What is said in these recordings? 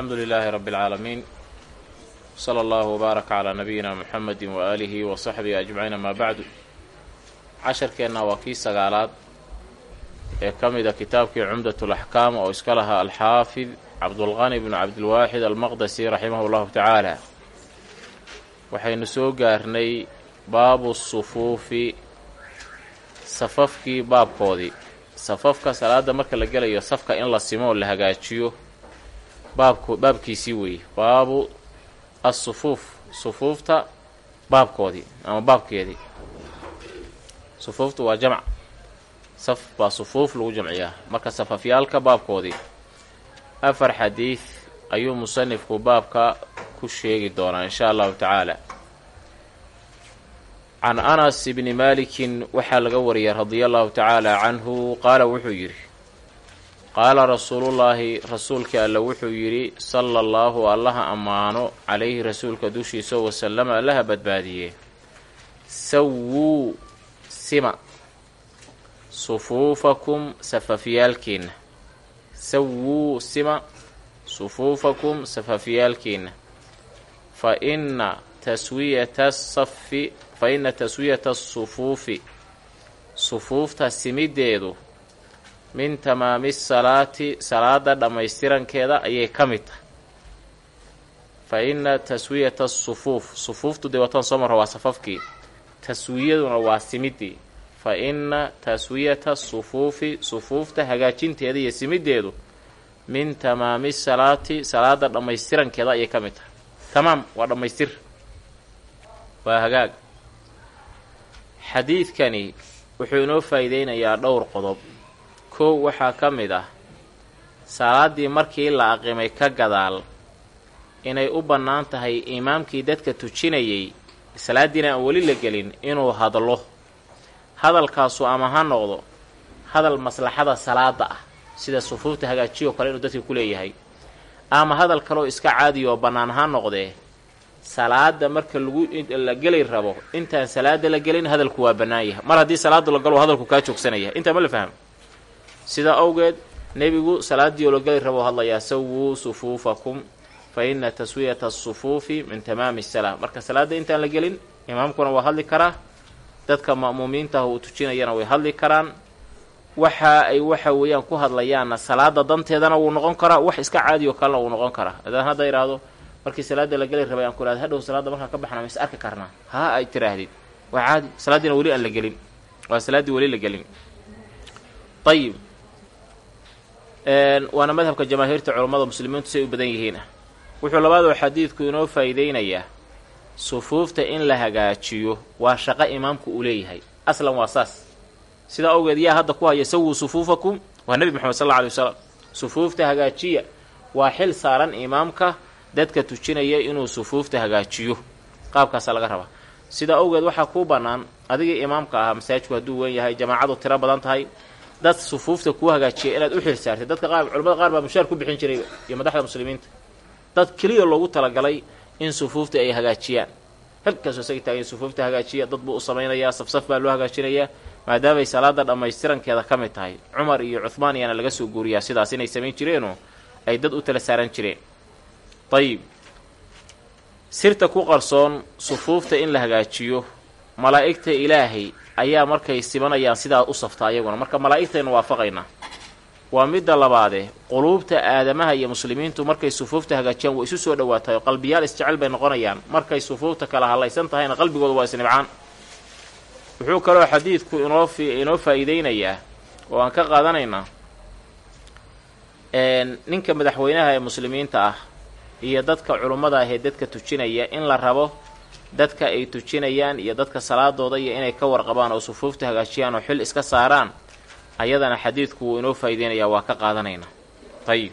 alxamdu lilaahi rabbi اlcaalamiin sala allahu wbaaraka calaa nabiyina muxamedi waaalihi wa saxbihi ajmaciin amaa bacdu casharkeenna waa kii sagaalaad ee ka mida kitaabkii cumdat laxkaam oo iska lahaa alxaafid cabdulqani bnu cabdilwaaxid almaqdasi raximahu llahu tacaala. Waxaynu soo gaarnay baabu sufuufi safafkii baabkoodii. Safafka salaada marka la gelayo safka in la simo oo la hagaajiyo baabko baabkiisii weeye baabu assufuuf. Sufuufta baabkoodii ama baabkeedii. Sufuuftu waa jamc. Saf baa sufuuf lagu jamciyaa. Marka safafyaalka baabkoodii afar xadiid ayuu musanifku baabka ku sheegi doonaa in sha allahu tacaala. Can anas bni maalikin waxaa laga wariyay radia allahu tacaala canhu qaala wuxuu yidhi qaala rasuulullaahi rasuulkii alle wuxuu yidhi sala allaahu allaha ammaano calayhi rasuulka dushiisa wasalama allaha badbaadiye. Sawuu sima sufuufakum safafyaalkiinna sawuu sima sufuufakum safafyaalkiinna fa inna taswiyata safi fa inna taswiyata asufuufi sufuufta simiddeedu min tamaami salaati salaada dhammaystirankeeda ayay ka mid tahay. Fa inna taswiyata asufuuf sufuuftu dee watan soo marra waa safafkii. Taswiyaduna waa simiddii. Fa inna taswiyata sufuufi sufuufta hagaajinteeda iyo simiddeedu min tamaami salaati salaada dhammaystirankeeda ayay ka mid tahay. Tamaam waa dhammaystir. Waa hagaag. Xadiidkani wuxuu inoo faa'iideynayaa dhowr qodob kow waxaa ka mid ah salaaddii markii la aqimay ka gadaal inay u bannaan tahay imaamkii dadka tujinayay salaaddiina aan weli la gelin inuu hadlo. Hadalkaasu ama ha noqdo hadal maslaxada salaada ah sida sufuufta hagaajiyoo kale inuu dadka ku leeyahay ama hadal kaleoo iska caadiya oo bannaan ha noqdee salaada marka lagu la geli rabo intaan salaada la gelin hadalku waa bannaan yahay. Mar haddii salaada la galo hadalku kaa joogsanaya. Intaa ma la fahmo sidaa awgeed nebigu salaaddii oo la geli rabo hadlayaa sawuu sufuufakum fa inna taswiyata asufuufi min tamaami salaa marka salaadda intaan la gelin imaamkuna waa hadli karaa. Dadka ma'muumiintaah uu tujinayana way hadli karaan. Waxa ay waxa weeyaan ku hadlayaanna salaada danteedana wuu noqon karaa wax iska caadiyo kalena wuu noqon karaa. Adaan hadda idhaahdo markii salaada la geli rabay aan ku ihahdo hadhow salaadda markaan ka baxna ma is arki karnaa? Haa ay tiraahdid waa caadi. Salaaddiina weli aan la gelin. Waa salaaddii weli la gelin. Ayib waana madhabka jamaahiirta culammada muslimiintu say u badan yihiina wuxuu labaadoo xadiidku inoo faa'iideynayaa sufuufta in la hagaajiyo waa shaqo imaamku uu leeyahay. Aslan waa saas. Sidaa awgeed yaa hadda ku haya sawuu sufuufakum. Waa nebi moxamed sal alla alay wasalam sufuufta hagaajiya waa xil saaran imaamka dadka tujinaya inuu sufuufta hagaajiyo. Qaabkaasaa laga rabaa. Sidaa awgeed waxaa kuu bannaan adigii imaamka ahaa masaajidku hadduu wen yahay jamaacadu tiro badan tahay dad sufuufta kuu hagaajiya inaad u xil saartay dadka qaar culamada qaar baa mushaar ku bixin jiray iyo madaxda muslimiinta. Dad keliya loogu talagalay in sufuufta ay hagaajiyaan. Halkaasoo isaga taagan sufuufta hagaajiya dad buu u samaynayaa safsaf baa loo hagaajinayaa maadaamay salaada dhammaystirankeeda ka mid tahay. Cumar iyo cuhmaan iyaana laga soo guuriyaa sidaas inay samayn jireenoo ay dad u tala saaran jireen. Dayib sirta ku qarsoon sufuufta in la hagaajiyo malaa'igta ilaahay ayaa markay simanayaan sidaa u safta ayaguna. Marka malaa'igtaynu waafaqaynaa waa midda labaadee quluubta aadamaha iyo muslimiintu markay sufuufta hagaajiyaan way isu soo dhowaatahay oo qalbiyaal isjecel bay noqonayaan. Markay sufuufta kala hadlaysan tahayna qalbigooda waa isnibcaan wuxuu kaloo xadiidku inoo inoo faa'iideynayaa oo aan ka qaadanaynaa ninka madaxweynaha ee muslimiinta ah iyo dadka culummada ah ee dadka tujinaya in la rabo dadka ay tujinayaan iyo dadka salaadooda iyo inay ka warqabaan oo sufuufta hagaajiyaan oo xil iska saaraan ayadana xadiidku wuu inoo faa'iideynayaa waa ka qaadanaynaa ayib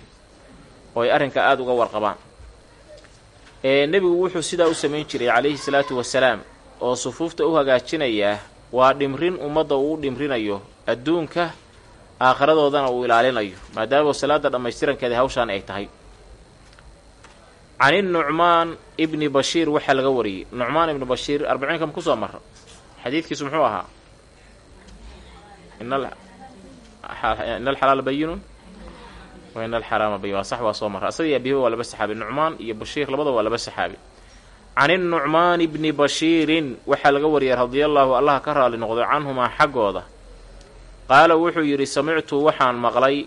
oo ay arrinka aada uga warqabaan. Nebigu wuxuu sidaa u samayn jiray calayhi salaatu wasalaam oo sufuufta u hagaajinayaa waa dhimrin ummadda uu dhimrinayo adduunka aakhiradoodana uu ilaalinayo maadaama salaada dhammaystirankeeda hawshaan ay tahay cani nucmaan ibni bashiir waxaa laga wariyey. Nucmaan ibni bashiir arbaciinka ma ku soo mara xadiidkiisu muxuu ahaa? In alxalaala bayinun wain alxaraama bay waa sax waa soo mara asaga iyo abiiba waa laba saxaabi nucmaan iyo bashiir labada waa laba saxaabi. Can innucmaani bni bashiirin waxaa laga wariyay radia allaahu allaha ka raali noqdo canhumaa xaggooda. Qaala wuxuu yidhi samictu waxaan maqlay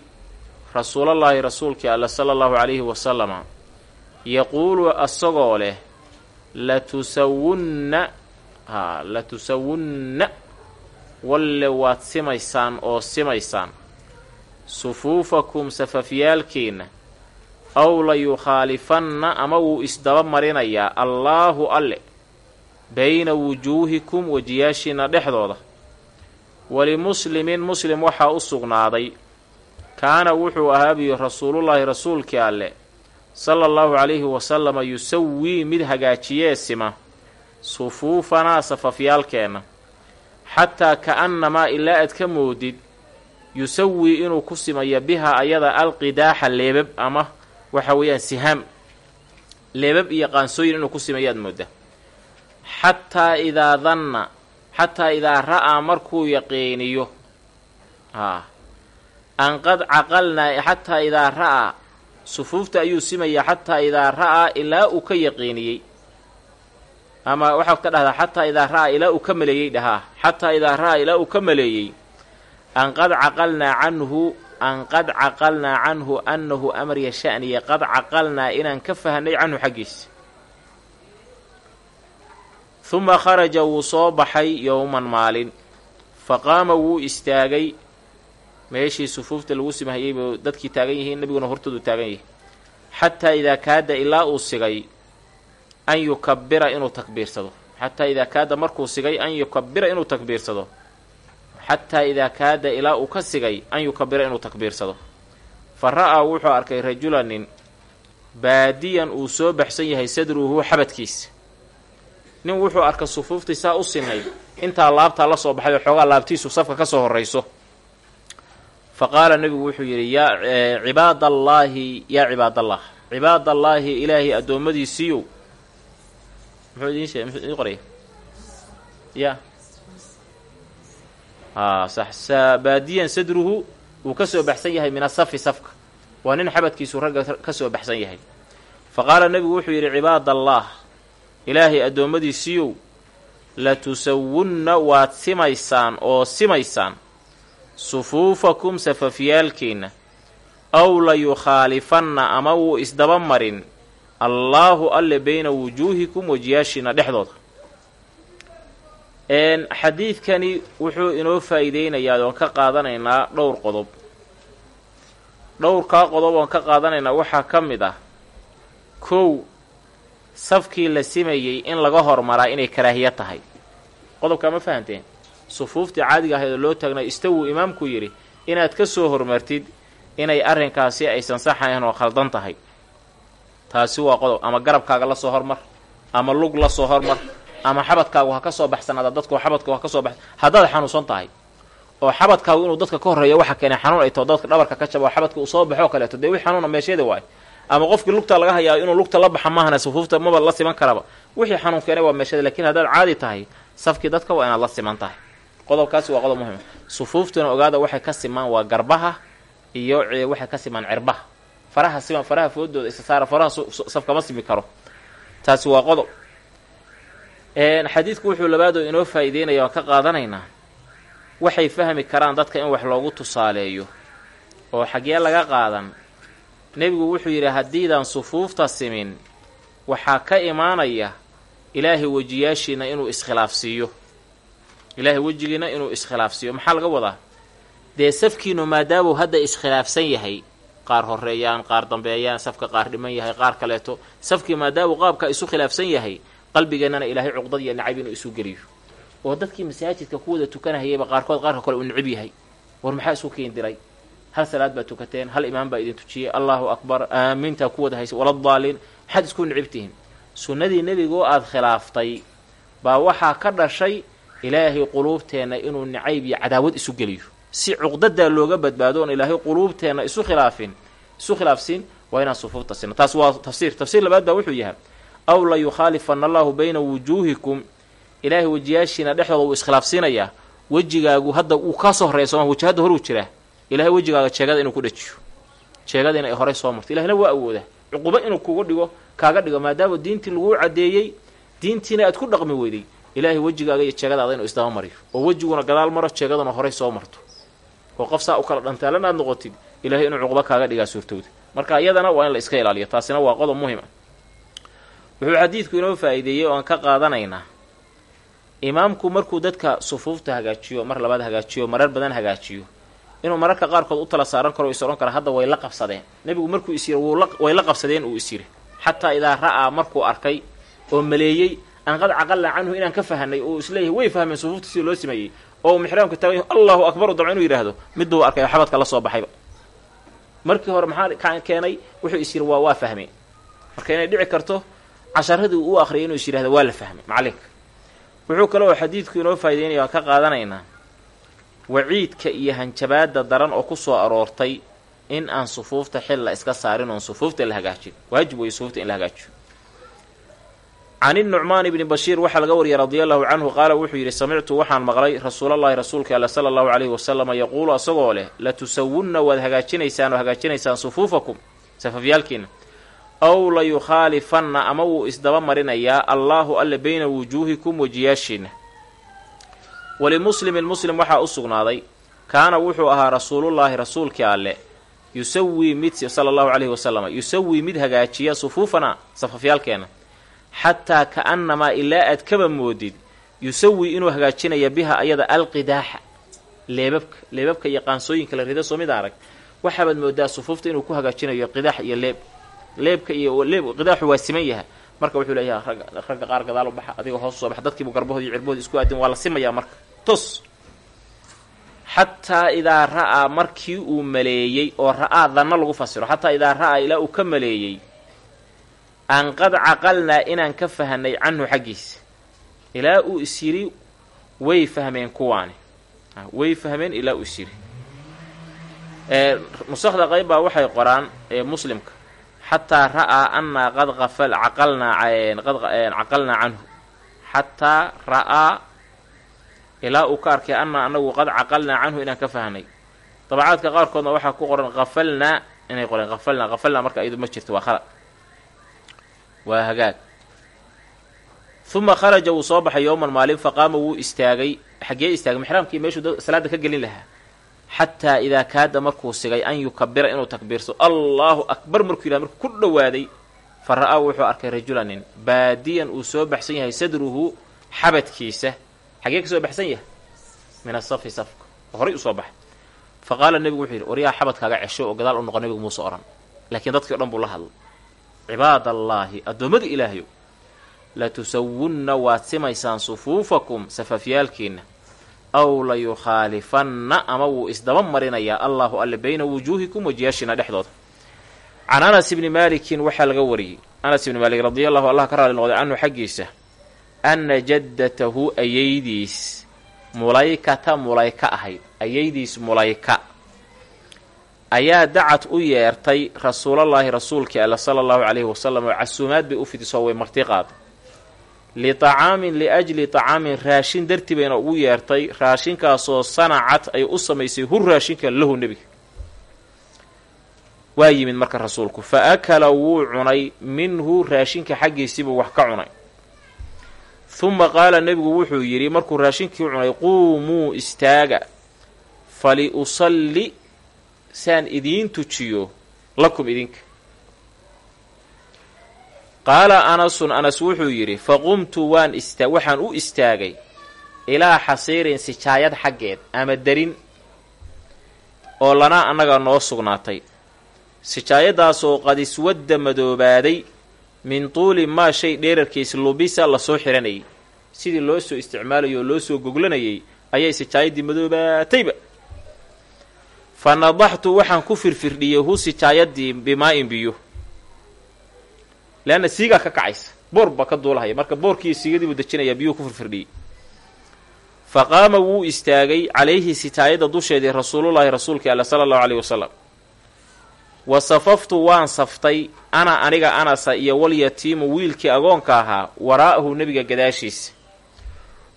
rasuulallaahi rasuulkii alle sala allahu calayhi wasalama yaquulu asagoo leh latusawunna haa latusawunna walle waad simaysaan oo simaysaan. Sufuufakum safafyaalkiinna aw la yukhaalifanna ama wuu isdaba marinayaa allaahu alle bayna wujuuhikum wejiyaashiinna dhexdooda. Walimuslimin muslim waxaa u sugnaaday kaana wuxuu ahaabiyo rasuulullaahi rasuulkii alle sala allahu calayhi wasalama yusawii mid hagaajiyee sima sufuufanaa safafyaalkeenna xataa ka'annamaa ilaa aad ka moodid yusawii inuu ku simaya biha ayada alqidaaxa leebab ama waxa weeyaan sihaam leebab iyo qaansooyin inuu ku simayaad moodaa. Xataa idaa danna xataa idaa ra'aa markuu yaqiiniyo haa an qad caqalnaa xataa idaa ra'aa sufuufta ayuu simayaa xataa idaa ra'aa ilaa uu ka yaqiiniyey. Ama waxaad ka dhahdaa xataa idaa ra'aa ilaa uu ka maleeyey dhahaa. Xataa idaa ra'aa ilaa uu ka maleeyey. An qad caqalnaa canhu an qad caqalnaa canhu annahu amarya sha'niya qad caqalnaa inaan ka fahnay canhu xaggiisa huma kharaja wuu soo baxay yowman maalin. Fa qaama wuu istaagay meeshii sufuufta lagu simahayey buu dadkii taagan yihiin nebiguna hortoodu taagan yahay. Xataa idaa kaada ilaa uu sigay an yukabira inuu takbiirsado. Xataa idaa kaada markuu sigay an yukabira inuu takbiirsado. Xataa idaa kaada ilaa uu ka sigay an yukabira inuu takbiirsado. Fa ra'aa wuxuu arkay rajulanin baadiyan uu soo baxsan yahay sadruhu xabadkiisa nin wuxuu arkay sufuuftii saa u sinayd intaa laabtaa la soo baxay oo xoogaa laabtiisu safka ka soo horrayso fa qaala nebigu wuxuu yidhi yaa cibaadallaahi yaa cibaadallah cibaadallaahi ilaahay addoommadiisiiyow. Muxuu idiin muxuu qoraya ya. Aa sax sa baadiyan sadruhu wuu ka soo baxsan yahay min asafi safka. Waa nin xabadkiisu ragga ka soo baxsan yahay. Fa qaala nebigu wuxuu yidhi cibaadallaah ilaahay addoommadiisiiyow latusawunna waad simaysaan oo simaysaan sufuufakum safafyaalkiinna aw la yukhaalifanna ama wuu isdaba marin allaahu alle bayna wujuuhikum wejiyaashiina dhexdooda. Xadiidkani wuxuu inoo faa'iideynayaa oon ka qaadanaynaa dhowr qodob. Dhowrkaa qodob oon ka qaadanaynaa waxaa ka mid ah kow safkii la simayey in laga hormaraa inay karaahiya tahay. Qodobkaa ma fahanteen sufuuftii caadiga ahayd oo loo taagnay istawuu imaamku yidhi inaad ka soo hormartid inay arrinkaasi aysan saxayn oo khaldan tahay. Taasi waa qodob ama garabkaaga la soo hormar ama lug la soo hormar ama xabadkaagu ha ka soo baxsanaada dadku xabadku ha ka soo bax haddaad xanuunsan tahay. Oo xabadkaagu inuu dadka ka horreeya waxa keenay xanuun ay taho dadka dhabarka ka jaba oo xabadka uu soo baxoo kaleeto dee wix xanuuna meesheeda waay. Ama qofkii lugta laga hayaa inuu lugta la baxa maahana sufuufta maba la siman karaba. Wixii xanuun keenay waa meesheeda lakiin haddaad caadi tahay safkii dadka waa inaad la siman tahay qodobkaasi waa qodob muhima sufuuftuna ogaada waxay ka simaan waa garbaha iyo waxay ka simaan cirbaha. Faraha siman faraha foodooda isa saara faraha safkama simi karo. Taasi waa qodob. Xadiidku wuxuu labaadoo inoo faa'iideynaya waan ka qaadanaynaa waxay fahmi karaan dadka in wax loogu tusaaleeyo oo xaggee laga qaadan. Nebigu wuxuu yidhi haddiidaan sufuufta simin waxaa ka imaanaya ilaahay wejiyaashiina inuu iskhilaafsiiyo ilaahay wejigiina inuu iskhilaafsiiyo. Maxaa laga wadaa? Dee safkiinu maadaamuu hadda iskhilaafsan yahay qaar horreeyaan qaar dambeeyaan safka qaar dhiman yahay qaar kaleeto safkii maadaamuu qaabka isu khilaafsan yahay qalbigeennana ilaahay cuqdad iyo nacab inuu isu geliyo. Oo dadkii masaajidka ku wada tukanahayayba qaarkood qaarka kale uu nicib yahay. War maxaa isu kiin diray? Hal salaad baa tukateen hal imaam baa idin tujiyey allahu akbar aamiintaa ku wada haysa waladaaliin maxaad isku nicibtihiin sunnadii nebigoo aada khilaaftay baa waxaa ka dhashay ilaahay quluubteenna inuu nacayb iyo cadaawad isu geliyo. Si cuqdadaa looga badbaado oon ilaahay quluubteenna isu khilaafin isu khilaafsiin waa inaan sufuufta sino taas waa tafsiir. Tafsiir labaad baa wuxuu yahay aw la yukhaalifana allahu bayna wujuuhikum. Ilaahay wejiyaashiina dhexdooda wuu iskhilaafsiinayaa wejigaagu hadda wuu kaa soo horreeya sooma weji hadda horuu jiraa. Ilahay wejigaaga jeegada inuu ku dhajiyo jeegadiina ay horey soo marto. Ilahina waa awoodaa. Cuqubo inuu kugu dhigo kaaga dhigo maadaama diintii laguu caddeeyey diintiina aad ku dhaqmi weyday ilaahay wejigaaga iyo jeegadaada inuu isdaba mariyo. Oo wejiguna gadaal maro jeegaduna horey soo marto. Oo qof saa u kala dhantaalan aad noqotid ilaahay inuu cuqubo kaaga dhigaa suurtowda. Marka iyadana waa in la iska ilaaliyo. Taasina waa qodob muhiim ah. Wuxuu xadiidku inoo faa'iideeyey oo aan ka qaadanaynaa imaamku markuu dadka sufuufta hagaajiyo mar labaad hagaajiyo marar badan hagaajiyo inuu mararka qaarkood u tala saaran karo is odhan kara hadda way la qabsadeen. Nebigu markuu is yiri way la qabsadeen uu is yiri. Xataa idaa ra'aa markuu arkay oo maleeyey an qad caqalna canhu inaan ka fahanay oo is leeyahay way fahmeen sufuufta sida loo sameeyey. Oo mixraamka taagay allahu akbar u dabco inuu yidhaahdo miduu arkay xabadka la soo baxayba. Markii hore maxaa keenay? Wuxuu is yiri waa waa fahmeen. Marka inay dhici karto casharadii uu akhriyay inuu is yidhahdo waa la fahmay macalinka wuxuu kaloo xadiidku inoo faa'ideynaya aan ka qaadanaynaa waciidka iyo hanjabaada daran oo ku soo aroortay in aan sufuufta xil la iska saarin oon sufuufta la hagaajin. Waajib weeye sufuufta in la hagaajiyo can inucmaan ibni bashiir waxaa laga wariyay radia allahu canhu qaala wuxuu yidhi samictu waxaan maqlay rasuulallahi rasuulka alla sala allahu calayhi wasalama yaquulu asagoo leh latusawunna waad hagaajinaysaan oo hagaajinaysaan sufuufakum safafyaalkiina aw la yukhaalifanna ama wuu isdaba marinayaa allaahu alle bayna wujuuhikum wejiyaashiina walimuslimin muslim waxaa u sugnaaday kaana wuxuu ahaa rasuulullaahi rasuulkii alle yusawii mid sala allahu calayhi wasalama yusawii mid hagaajiya sufuufana safafyaalkeena xataa ka'annamaa ilaa aad kaba moodid yusawii inuu hagaajinaya biha ayada alqidaaxa leebabka leebabka iyo qaansooyinka la rida soo mid arag. Waxaabaad moodaa sufuufta inuu ku hagaajinayo qidaax iyo leeb. Leebka iyo leeb qidaaxu waa siman yaha marka wuxuu leeyahay ragga ragga qaar gadaal u baxa adiga hoos soo baxa. Dadkiibu garbahoodi iyo cirbahoodi isku aadin waa la simayaa marka. Tos xataa idaa ra'aa markii uu maleeyey oo ra'aa danna lagu fasiro xataa idaa ra'aa ilaa uu ka maleeyey an qad caqalnaa inaan ka fahanay canhu xaggiisa. Ilaa uu is yidhi way fahmeen kuwaani. Way fahmeen ilaa uu is yidhi. Nusakda qayb baa waxay qoraan muslimka xataa ra'aa annaa qad caqalnaa caqalnaa canhu. Xataa ra'aa ilaa uu ka arkay annaa anagu qad caqalnaa canhu inaan ka fahnay dabacaadka qaarkoodna waxaa ku qoran qafalnaa inay qoreen qafalnaa qafalnaa marka iyadu ma jirto waa khalad waa hagaag. Uma kharaja wuu soo baxay yowman maalin faqaama wuu istaagay xaggee istaagay mixraamkii meeshuu salaada ka gelin lahaa. Xataa idaa kaada markuu sigay an yukabira inuu takbiirso. Allaahu akbar markuu yidhaha markuu ku dhowaaday fa ra'aa wuxuu arkay rajulanin baadiyan uu soo baxsan yahay sadruhu xabadkiisa. Xagee ka soo baxsan yahay? Min asafi safka horay u soo baxay. Fa qaala nebigu wuxuu yidhi waryaa xabadkaaga cesho oo gadaal u noqo nebigu muuse odhan. Laakiin dadkii o dhan buu la hadlay cibaadallaahi addoommada ilaahayow latusawunna waad simaysaan sufuufakum safafyaalkiinna aw la yukhaalifanna ama wuu isdaba marinayaa allaahu alle bayna wujuuhikum wajiyaashina dhexdooda. Can anas ibni maalikin waxaa laga wariyey. Anas ibni maalik radi allahu allah ka raali noqday canhu xaggiisa. Anna jaddatahu ayaydiis mulaykata mulayka ahayd ayaydiis mulayka ayaa dacad u yeertay rasuulallaahi rasuulkii alla sala allahu calayhi wasalam oo casuumaad bay u fidisoo way marti qaada litacaamin liajli tacaamin raashin dartii bayna ugu yeertay. Raashinkaasoo sanacad ay u samaysay hur raashinka lahu nebiga. Waa yimid marka rasuulku fa akala wuu cunay minhu raashinka xaggiisiibuu wax ka cunay. Huma qaala nebigu wuxuu yidhi markuu raashinkii cunay quumuu istaaga fali usalli saan idiin tujiyo lakum idinka qaala anasun anas wuxuu yidhi faqumtu waan ista waxaan u istaagay ilaa xasiirin sijaayad xaggeed ama derin oo lanaa annaga noo sugnaatay sijaayadaasoo qad iswadda madoobaaday min tuuli maa shay dheerarkiis lubisa la soo xihanayay sidii loo soo isticmaalayay oo loo soo goglanayay ayay sijaayaddii madoobaatayba fa nadaxtu waxaan ku firfirdhiyey hu sijaayaddii bimaa-in biyo. Leanna siigaa ka kacaysa. Boor baa ka duulahaya. Marka boorkiiyo siigadii buu dejinayaa biyuhu ku firfirdhiyey fa qaama wuu istaagay calayhi sitaayadda dusheedii rasuulullaahi rasuulkii alla sala allahu caleyhi wasalam wa safaftu waan saftay. Ana aniga anasa iyo walyatiimu wiilkii agoonka ahaa waraa'ahu nebiga gadaashiisa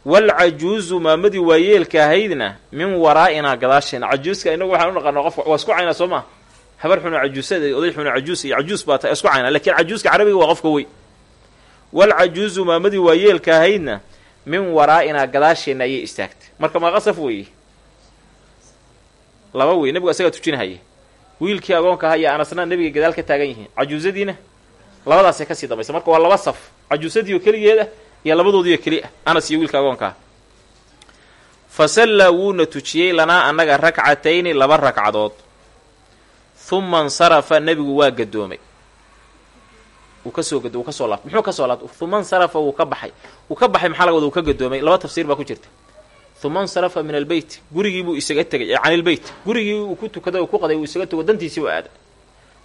walcajuuzu maamadii waayeelka ahaydna min waraa'inaa gadaasheena cajuuska inagu waxaan u naqaano qofka waa isku caynaa soo maa habar xuna cajuusada oday xuna cajuus iyo cajuus baa ta isku cayna lakiin cajuuska carabiga waa qofka wey walcajuuzu maamadii waa yeelka ahaydna min waraa'inaa gadaasheenna ayay istaagtay marka maa qasaf weeye laba wey nebigu asagaa tujinahaya wiilkii agoonka aha iyo anasna nebiga gadaal ka taagan yihiin cajuusadiina labadaasay ka sii dambaysa marka waa laba saf cajuusadiioo keligeeda iyo labadoodiioo keli anas iyo wiilka agoonka. Ah fa sallaa wuuna tujiyey lanaa annaga rakcatayni laba ragcadood huma insarafa nebigu waa gadoomay wuu ka soo wuu ka soo laabtay muxuu ka soo laabtay huma insarafa wuu ka baxay. Wuu ka baxay maxaa laga wada uu ka gadoomay laba tafsiir baa ku jirta. Huma insarafa min albeyt gurigiibuu isaga tegay can ilbeyt gurigii uu ku tukaday uu ku qaday uu isaga tago dantiisii u aaday.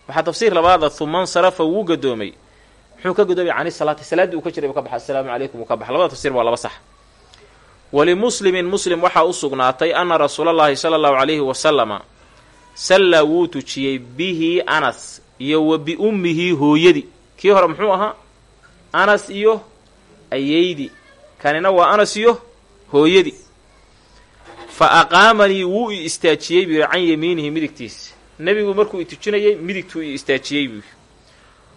Waxaa tafsiir labaada huma insarafa wuu gadoomay muxuu ka gadoomay cani salaati salaaddii uu ka jiray buu ka baxay assalaamu calaykum uu ka baxay. Labada tafsir waa laba sax. Walimuslimin muslim waxaa u sugnaatay anna rasuulallaahi sala allahu calayhi wasalama sallaa wuu tujiyey bihi anas iyo wa biummihi hooyadii kii hore muxuu ahaa? Anas iyo ayeydi. Kanina waa anas iyo hooyadii fa aqaamanii wuu i istaajiyey buu yidhi can yamiinihi midigtiisa nebigu markuu i tujinayay midigtuu i istaajiyey buu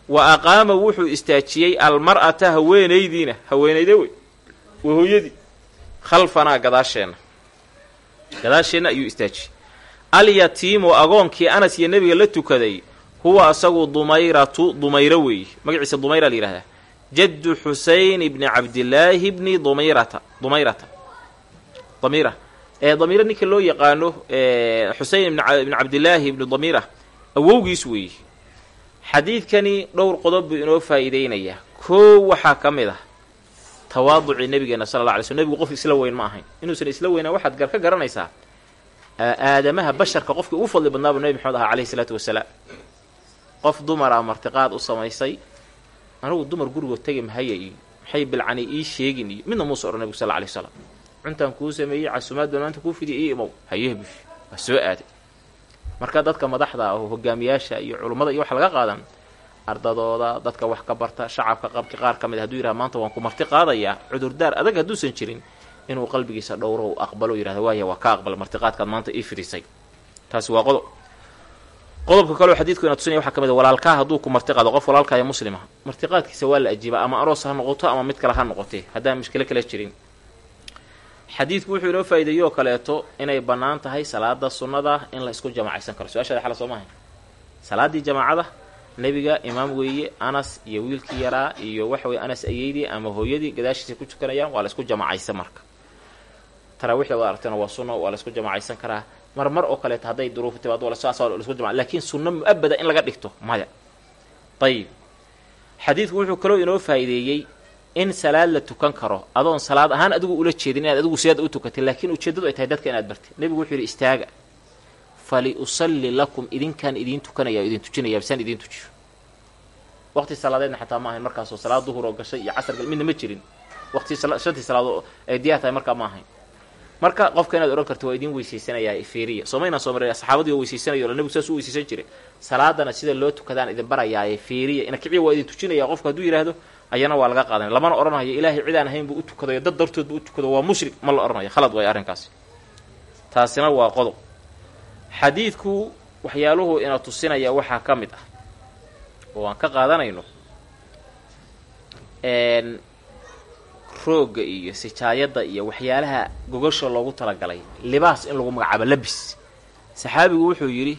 wa aqaama wuxuu istaajiyey almar'ata haweenaydiina haweenayde wey waa hooyadii khalfanaa gadaasheenna. Gadaasheenna ayuu istaajiyey. Alyatiimu agoonkii anas iyo nebiga la tukaday huwa asagu dumayratu dumayro weeye magaciisa dumayra la yidhahdaa jaddu xuseyn ibni cabdillaahi bni dumayrata dumayrata. Damira ee damiira ninka loo yaqaano xuseyn ibni cabdillaahi ibni damira awowgiis weeye xadiidkani dhowr qodob buu inoo faa'iideynayaa koow waxaa ka mid ah tawaaducii nabigeena sala alla alay slm nebigu qof isla weyn ma ahayn. Inuusan isla weynaa waxaad gar ka garanaysaa aadamaha basharka qofkii ugu fadli badnaabu nebi maxamed ahaa calayhi salaatu wasalaam. Qof dumara martiqaad u samaysay anigu dumar gurigood tegi mahaya iyo maxay bilcani ii sheegin iyo midna muusa odhan nebigu sal lla alay waslam cuntaan kuu sameeyey casumaad baan maanta kuu fidiya ii imow hayeh bush waa soo aaday marka dadka madaxda ah hogaamiyaasha iyo culummada iyo waxa laga qaadan ardadooda dadka wax ka barta shacabka qabki qaar ka mid a haduu yidhaha maanta waan ku marti qaadayaa cudurdaar adag hadduusan jirin inuu qalbigiisa dhowro u aqbalo yidhahda waaya waa ka aqbal martiqaadkaad maanta ii fidisay taasi waa qodob. Qodobka kaleo xadiidku ina tusinaya waxaa ka mid a walaalkaa hadduu ku martiqaado qof walaalkaaya muslima. Martiqaadkiisa waa la ajiibaa ama aroos ha noqoto ama mid kale ha noqotee haddaan mushkilo kala jirin xadiidku wuxuu inoo faa'iideeyoo kaleeto inay bannaan tahay salaada sunnada in la isku jamacaysan karo. Su'aashaada xala soo maahay salaaddii jamaacada nebiga imaam weeye anas iyo wiilkii yaraa iyo waxa weye anas ayeydii ama hooyadii gadaashiisay ku tukanayaan waa la isku jamacaysan marka. Taraawiixda waad aragtana waa sunno waa la isku jamacaysan karaa. Mar mar oo kaleeto hadday duruufu timaado la soo la isku jamac lakiin sunno mu'abada in laga dhigto maya. Ayib xadiidku wuxuu kaloo inoo faa'iideeyey in salaad la tukan karo adoon salaad ahaan adigu ula jeedin inaad adigu sidaad u tukatay laakiin ujeeddadu ay tahay dadka inaad bartay. Nebigu wuxuu yidhi istaaga fali usalli lakum idinkaan idiin tukanaya o idin tujinaya bisaan idiin tujiyo. Waqti salaadeedna xataa ma ahayn markaasoo salaad duhur oo gashay iyo casar gal midna ma jirin. Waqti shantii salaadoo ay diyaar tahay markaa ma ahayn. Marka qofka inaad odhan karto waa idiin weysaysanayaa fiiriya soomaynaan soo maray saxaabadii oo weysaysanaya o nebigu saas u weysaysan jiray. Salaadana sida loo tukadaan idin barayaaye fiiriya ina kiciya waa idin tujinaya qofka hadduu yidhaahdo ayana waa laga qaadanaya lamana odhanayo ilaahay cid aan ahayn buu u tukadayo dad dartood buu u tukado waa mushrik ma la odhanayo khalad waay arrinkaasi. Taasina waa qodob. Xadiidku waxyaaluhu ina tusinaya waxaa ka mid ah oo aan ka qaadanayno roogga iyo sijaayadda iyo waxyaalaha gogasha loogu talagalay libaas in lagu magacaabo labis. Saxaabigu wuxuu yidhi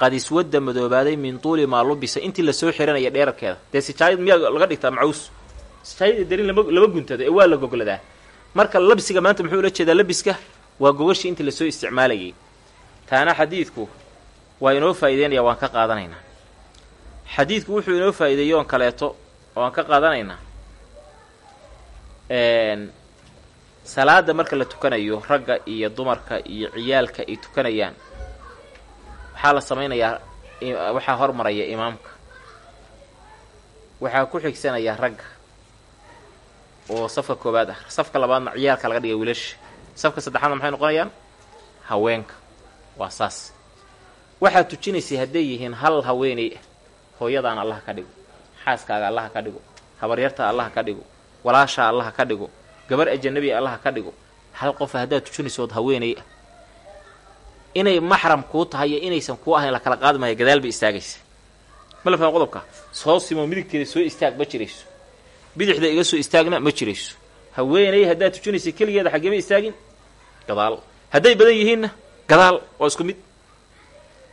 qad iswadda madoobaaday min tuuli maa lubisa. Intii la soo xiranaya dheerarkeeda. Dee sijaayad miyaa laga dhigtaa macuus sijaayada darin lama guntado ee waa la gogladaa marka labsiga maanta muxuu ula jeedaa labiska? Waa gogashii intii la soo isticmaalayay. Taana xadiidku waa inoo faa'ideynaya waan ka qaadanaynaa. Xadiidku wuxuu inoo faa'iideeyey oon kaleeto waan ka qaadanaynaa. Salaada marka la tukanayo ragga iyo dumarka iyo ciyaalka ay tukanayaan waxaa la samaynayaa waxaa hormaraya imaamka. Waxaa ku xigsanaya ragga oo safka koowaad ah. Safka labaadna ciyaalka laga dhigay wiilasha. Safka saddexaadna maxay noqonayaan? Haweenka. Waa saas. Waxaad tujinaysay hadday yihiin hal haweeney ah hooyadaan allaha ka dhigo xaaskaaga allaha ka dhigo habaryarta allaha ka dhigo walaashaa allaha ka dhigo gabar ajanabi allaha ka dhigo. Hal qofa haddaad tujinaysood haweeney ah inay maxram kuu tahay iyo inaysan kuu ahayn la kala qaadi maayo gadaal bay istaagaysa. Ma la faham qodobka? Soo simo midigteeda soo istaag ma jirayso bidixda iga soo istaagna ma jirayso. Haweenay haddaad tujinaysa keligeeda xaggema istaagin? Gadaal. Hadday badan yihiinna? Gadaal. Waa isku mid.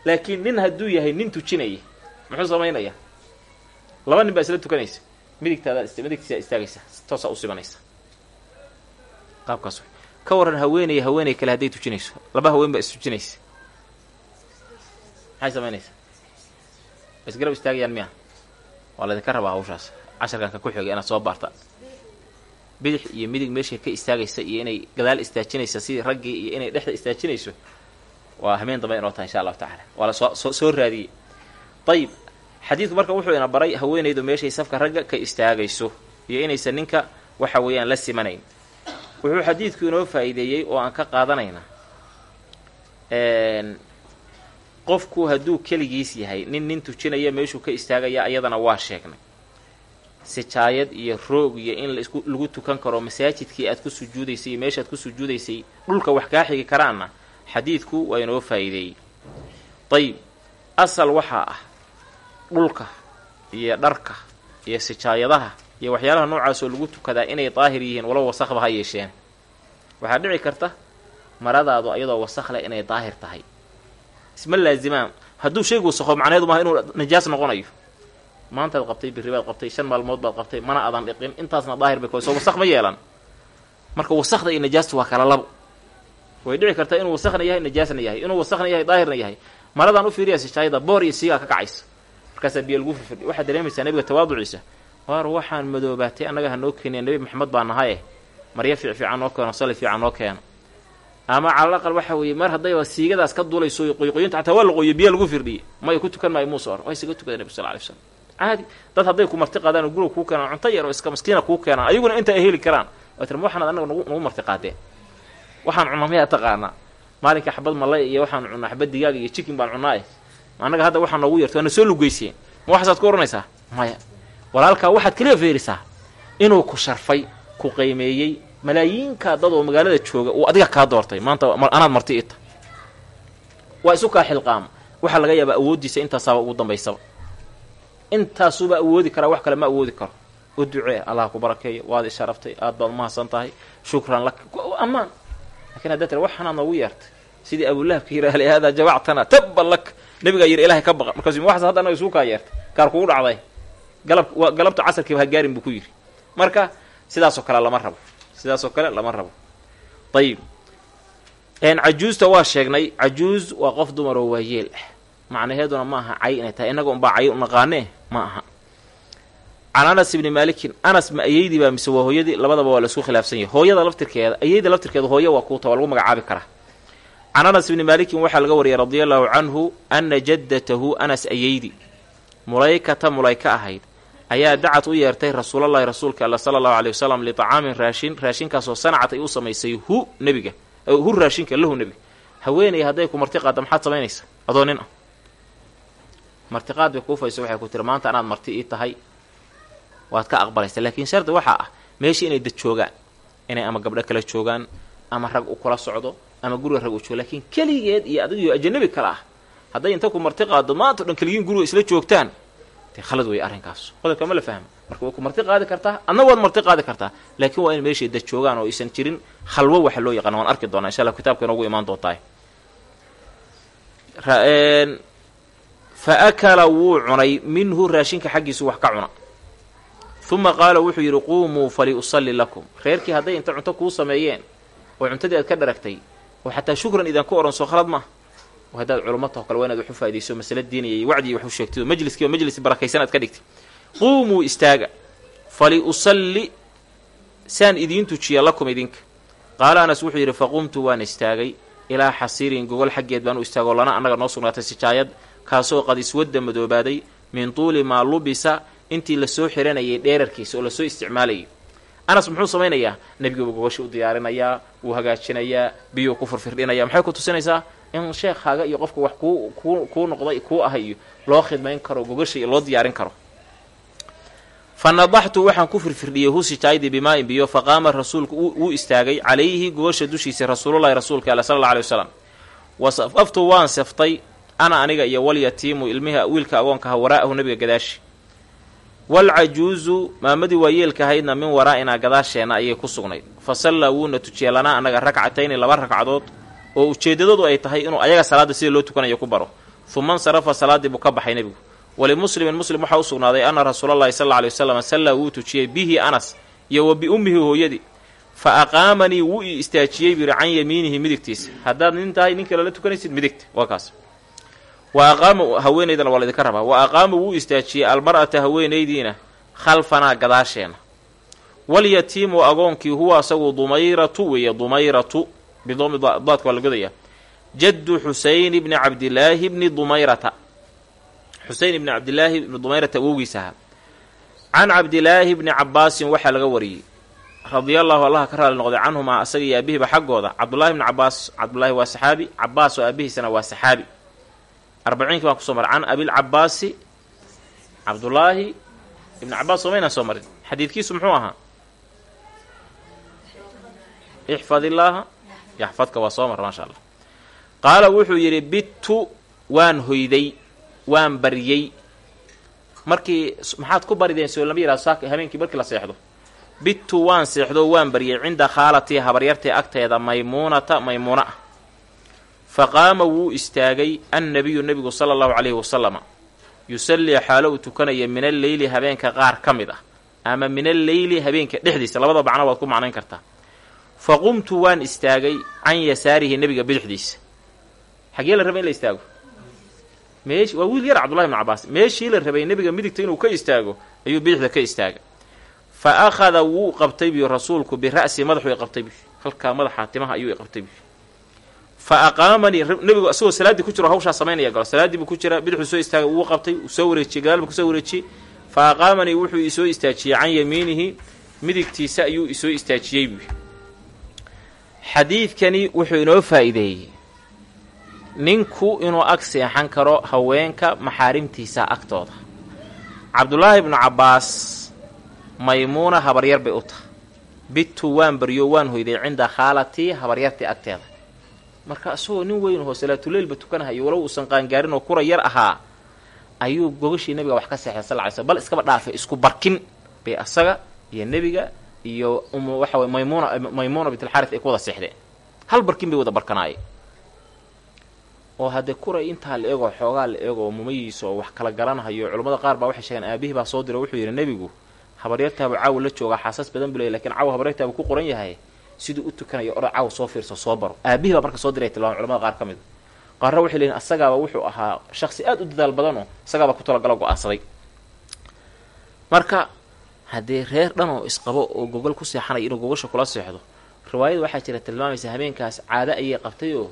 Laakiin nin hadduu yahay nin tujinaya muxuu samaynayaa? Laba nin baa isla tukanaysa. Midigtaadaad midigtiisaa istaagaysa. Toosaa u sibanaysa qaabkaas wey ka warran haweenaya haweenay kale hadday tujinayso. Laba haween baa is tujinaysa. Maxay samaynaysaa? Isgarab istaagayaan miya? Waa laydinka rabaa hawshaas casharkanka ku xiga inaad soo baarta bidix iyo midig meeshay ka istaagaysa iyo inay gadaal istaajinaysa sidii raggii iyo inay dhexda istaajinayso waa hameen dambe inoo tahay insha allahu tacaala. Waa la soo soo raadiyey. Ayib xadiidku marka wuxuu ina baray haweenaydu meeshay safka ragga ka istaagayso iyo inaysan ninka waxa weeyaan la simanayn. Wuxuu xadiidku inoo faa'iideeyey oo aan ka qaadanayna qofku hadduu keligiis yahay nin nin tujinaya meeshuu ka istaagaya ayadana waa sheegnay sijaayad iyo roog iyo in lagu tukan karo masaajidkii aad ku sujuudaysay iyo meeshaad ku sujuudaysay dhulka wax kaa xigi karaanna xadiidku waa inoo faa'iideeyey. Dayib asal waxaa ah dhulka iyo dharka iyo sijaayadaha iyo waxyaalaha noocaasoo lagu tukadaa inay daahir yihiin walow wasakba ha yeesheen. Waxaa dhici karta maradaadu ayadoo wasakh leh inay daahir tahay. Isma laazimaan hadduu shaygu wasakho macnaheedu maaha inuu najaas noqonayo maantaad qabtay birri baad qabtay shan maalmood baad qabtay mana adan dhiqin. Intaasna daahir bay soo wasakh ma yeelan. Marka wasakda iyo najaasta waa kala labo way dhici kartaa inuu wasakhna yahay najaasna yahay. Inuu wasakhna yahay daahirna yahay. Maradaan u fiiriya sijaayada boor iyo siigaa ka kacaysa. Markaasaa biyo lagu firfirdhi waxaad dareemaysaa nebiga tawaaduciisa. Waar waxaan madoobaatay annaga noo keeniya nebi maxamed baa nahaye maryo fiic fiican noo keeno sali fiican noo keeno. Ama calal aqal waxa weeye mar haddayba siigadaas ka duulayso qoyqoyinta xataa waa la qoyo biyaa lagu firdhiyey maya ku tukan maayo muuse or waa isaga tukada nebi sal ly slam caadi dad hadday ku marti qaadaan oo guriga kuu keenaan cunto yar oo iska maskiina kuu keenaan ayaguna inta ay heli karaan. Ma waxaanaad annaga nagu marti qaadeen waxaan cunaa miyaa taqaanaa? Maalinka xabad malay iyo waxaan cunaa xabad digaag iyo chicken baan cunaa eh. Annaga hadda waxaa noogu yarta waana soo lugeyseen ma waxaasaad ku odhanaysaa maya. Walaalkaa waxaad kaliya fiirisaa inuu ku sharfay ku qiimeeyey malaayiinkaa dad oo magaalada jooga uu adiga kaa doortay. Maanta anaad marti ita. Waa isu kaa xilqaama waxaa laga yaabaa awooddiisa intaasaaba ugu dambaysaba intaasuba awoodi karaa wax kale ma awoodi karo. U ducee allah ku barakeeyo waad isharaftay aad baad umahadsan tahay shukran lak ammaan. Lakin haddaa tira waxaanaad noogu yeertay. Sidii abulahabka yidhaha lihaadaa jabactana tabban lak. Nabigaa yidhi ilahay ka baqa. Markaasu waxaas hadda anaga isuu kaa yeertay. Gaar kugu dhacday. Galab galabta casarkiiba ha gaarin buu ku yidhi. Marka sidaasoo kale lama rabo. Sidaasoo kale lama rabo. Ayib cajuusta waa sheegnay cajuuz waa qof dumar oo waayeel ah. Macnaheeduna ma aha cay inay tahay. Innaga unbaa cay u naqaanee ma aha can anas ibni maalikin anas ma ayeydii baa mise waa hooyadii labadaba waa la isku khilaafsan yahay. Hooyada laftirkeeda ayeyda laftirkeeda hooye waa kuuta waa lagu magacaabi karaa. Can anas ibni maalikin waxaa laga wariyay radia allahu canhu ana jaddatahu anas ayeydi mulaykata mulayka ahayd ayaa dacad u yeertay rasuulallahi rasuulka alla sala allahu aley wasalam litacaamin raashin raashinkaasoo sanacad ay u samaysay hu nebiga hu raashinka lahu nebiga. Haweeney hadday ku marti qaadda maxaad samaynaysa adoo nin ah martiqaad bay kuufayso waxay ku tiri maanta anaad marti ii tahay waad ka aqbalaysa laakiin shardi waxaa ah meeshii inay dad joogaan inay ama gabdho kala joogaan ama rag u kula socdo ama guriga rag u joogo laakiin keligeed iyo adigiyo ajanabi kale ah hadday inta ku marti qaaddo maanta o dhan keligiin guriga isla joogtaan dee khalad wey arrinkaas qodobka ma la fahmo. Marka way ku marti qaadi kartaa adna waad marti qaadi kartaa laakiin waa in meeshay dad joogaan oo aysan jirin khalwo waxa loo yaqaana waan arki doonaa insha allah kitaabka inoogu imaan doontaa fa akala wuu cunay minhu raashinka xaggiisu wax ka cuna uma qaala wuxuu yidhi quumuu fali usalli lakum reerkii hadday inta cunto kuu sameeyeen oo cuntadii aad ka dharagtay oo xataa shukran idanku odhan soo khalad maaha oo haddaad culummo taho kale waa inaad wax u faa'idayso masale diinaya iyo wacdi iyo wax u sheegtid oo majliskii oo majlis barakaysan aad ka dhigtay quumuu istaaga fali usalli saan idiin tujiya lakum idinka qaala anas wuxuu yidhi faqumtu waan istaagay ilaa xasiirin gogol xaggeed baan u istaagoo lana annaga noo sugnaatay sijaayad kaasoo qad iswadda madoobaaday min tuuli maa lubisa intii la soo xiranayay dheerarkiisa oo la soo isticmaalayay. Anas muxuu samaynayaa? Nebiguba gogosha u diyaarinayaa wuu hagaajinayaa biyuu ku firfirdhinaya. Maxay ku tusinaysaa? In sheekhaaga iyo qofka wax kuu kuu kuu noqday kuu aha iyo loo khidmayn karo gogosha iyo loo diyaarin karo. Fa nadaxtu waxaan ku firfirdhiyey hu sijaayadii bimaa-in biyo faqaama rasuulku wuu istaagay calayhi gogosha dushiisa rasuulullahi rasuulka ale sala alla alay wasalam wasafaftu waan seftay ana aniga iyo walyatiimu ilmiha wiilka agoonkaha waraa'ahu nabiga gadaashi walcajuuzu maamadii waayeelka ahaydna min waraa'inaa gadaasheenna ayay ku sugnayd fa sallaa wuuna tujiyey lanaa annaga ragcatayni laba ragcadood oo ujeeddadoodu ay tahay inuu ayaga salaadda sida loo tukanayo ku baro uma insarafa salaaddii buu ka baxay nebigu walimuslimin muslim waxaa u sugnaaday anna rasuulalahi sal alla alay wasalam sallaa wuu tujiyey bihi anas iyo wa biummihi hooyadii fa aqaamanii wuu ii istaajiyey buyidhi can yamiinihi midigtiisa haddaad nin tahay ninka lala tukanaysid midigta waa kaas wa aqaama haweenaydana waa laydinka rabaa. Wa aqaama wuu istaajiyey almar'ata haweenaydiina khalfanaa gadaasheenna walyatiimu agoonkii huwa asagu dumayratu weeye dumayratu bidoomi daadka waa la jaddu xuseyn ibni cabdilaahi bni dumayrata. Xuseyn ibni cabdilaahi ibni dumayrata awowgiisa ahaa. Can cabdilaahi bni cabaasin waxaa laga wariyey. Radia allahu allaha ka raali noqday canhumaa asaga iyo aabihiba xaggooda. Cabdullaahi bni cabaas cabdullaahi waa saxaabi cabaas oo aabihiisana waa saxaabi arbaciinkii baan ku soo maray can abilcabaasi cabdullaahi ibni cabaas soomaynaan soo marin. Xadiidkiisu muxuu ahaa? Ixfad illaaha yaxfadka waa soo mara maasha allah. Qaala wuxuu yidhi bittu waan hoyday waan baryey markii maxaad ku barideen soo lama yihahdo saak habeenkii markii la seexdo? Bittu waan seexdo waan baryey cinda khaalatii habaryartii agteeda maymuunata maymuuna ah fa qaama wuu istaagay annabiyu nebigu sala allahu calayhi wasalama yusallii xaalo uu tukanaya min alleyli habeenka qaar ka mid ah ama min alleyli habeenka dhexdiisa labada macno waad ku macnayn kartaa. Fa qumtu waan istaagay can yasaarihi nebiga bidixdiisa. Xaggee la rabay in la istaago? Meesh waa wiil yar cabdullahi ibnu cabaas meeshii la rabay nebiga midigta inuu ka istaago ayuu bidixda ka istaagay fa akhada wuu qabtay biyu rasuulku bira'si madaxuu qabtay biyu halkaa madaxa timaha ayuu i qabtay biyu fa aqaamanii nebigu isagoo salaaddii ku jiro hawshaa samaynaya galo salaaddii buu ku jira bidixuu soo istaagay wuu qabtay uu soo wareejiyey buu ku soo wareejiyey. Fa aqaamanii wuxuu isoo istaajiyey can yamiinihi midigtiisa ayuu isoo istaajiyey buy xadiidkani wuxuu inoo faa'iideeyey. Ninku inuu ag seexan karo haweenka maxaarimtiisa agtooda. Cabdullaahi ibnu cabbaas maymuuna habaryar bay u tahay. Bittu waan baryo waan hoyday cinda khaalatii habaryartii agteeda marka isagoo nin weyn oo salaatuleylba tukanahayo walow uusan qaangaarin oo kura yar ahaa ayuu gogashii nebiga wax ka seexday sal ly sl bal iskaba dhaafay isku barkin bay asaga iyo nebiga iyo waxa wey maymuuna maymuuna bintlxaris ay ku wada seexdeen hal barkin bay wada barkanaayeen. Oo haddee kuray intaa la eegoo xoogaa la eegoo mumayiis oo wax kala garanahayo culammada qaar baa waxay sheegeen aabihii baa soo diro wuxuu yidhi nebigu habaryartaabu caawa la joogaa xaasas badan buu leey laakiin caawa habaryartaabu ku qoran yahay siduu u tukanayo odha caawa soo fiirso soo baro. Aabihii baa marka soo diray tilmaama culamada qaar ka mid. Qaarna waxay leeyihiin asagaaba wuxuu ahaa shaksi aad u dadaal badanoo isagaaba ku talagalo go'aansaday. Marka haddee reer dhan oo isqabo oo gogol ku seexanaya inuu gogosha kula seexdo riwaayada waxaa jira tilmaamaysa habeenkaas caado ayay qabtay oo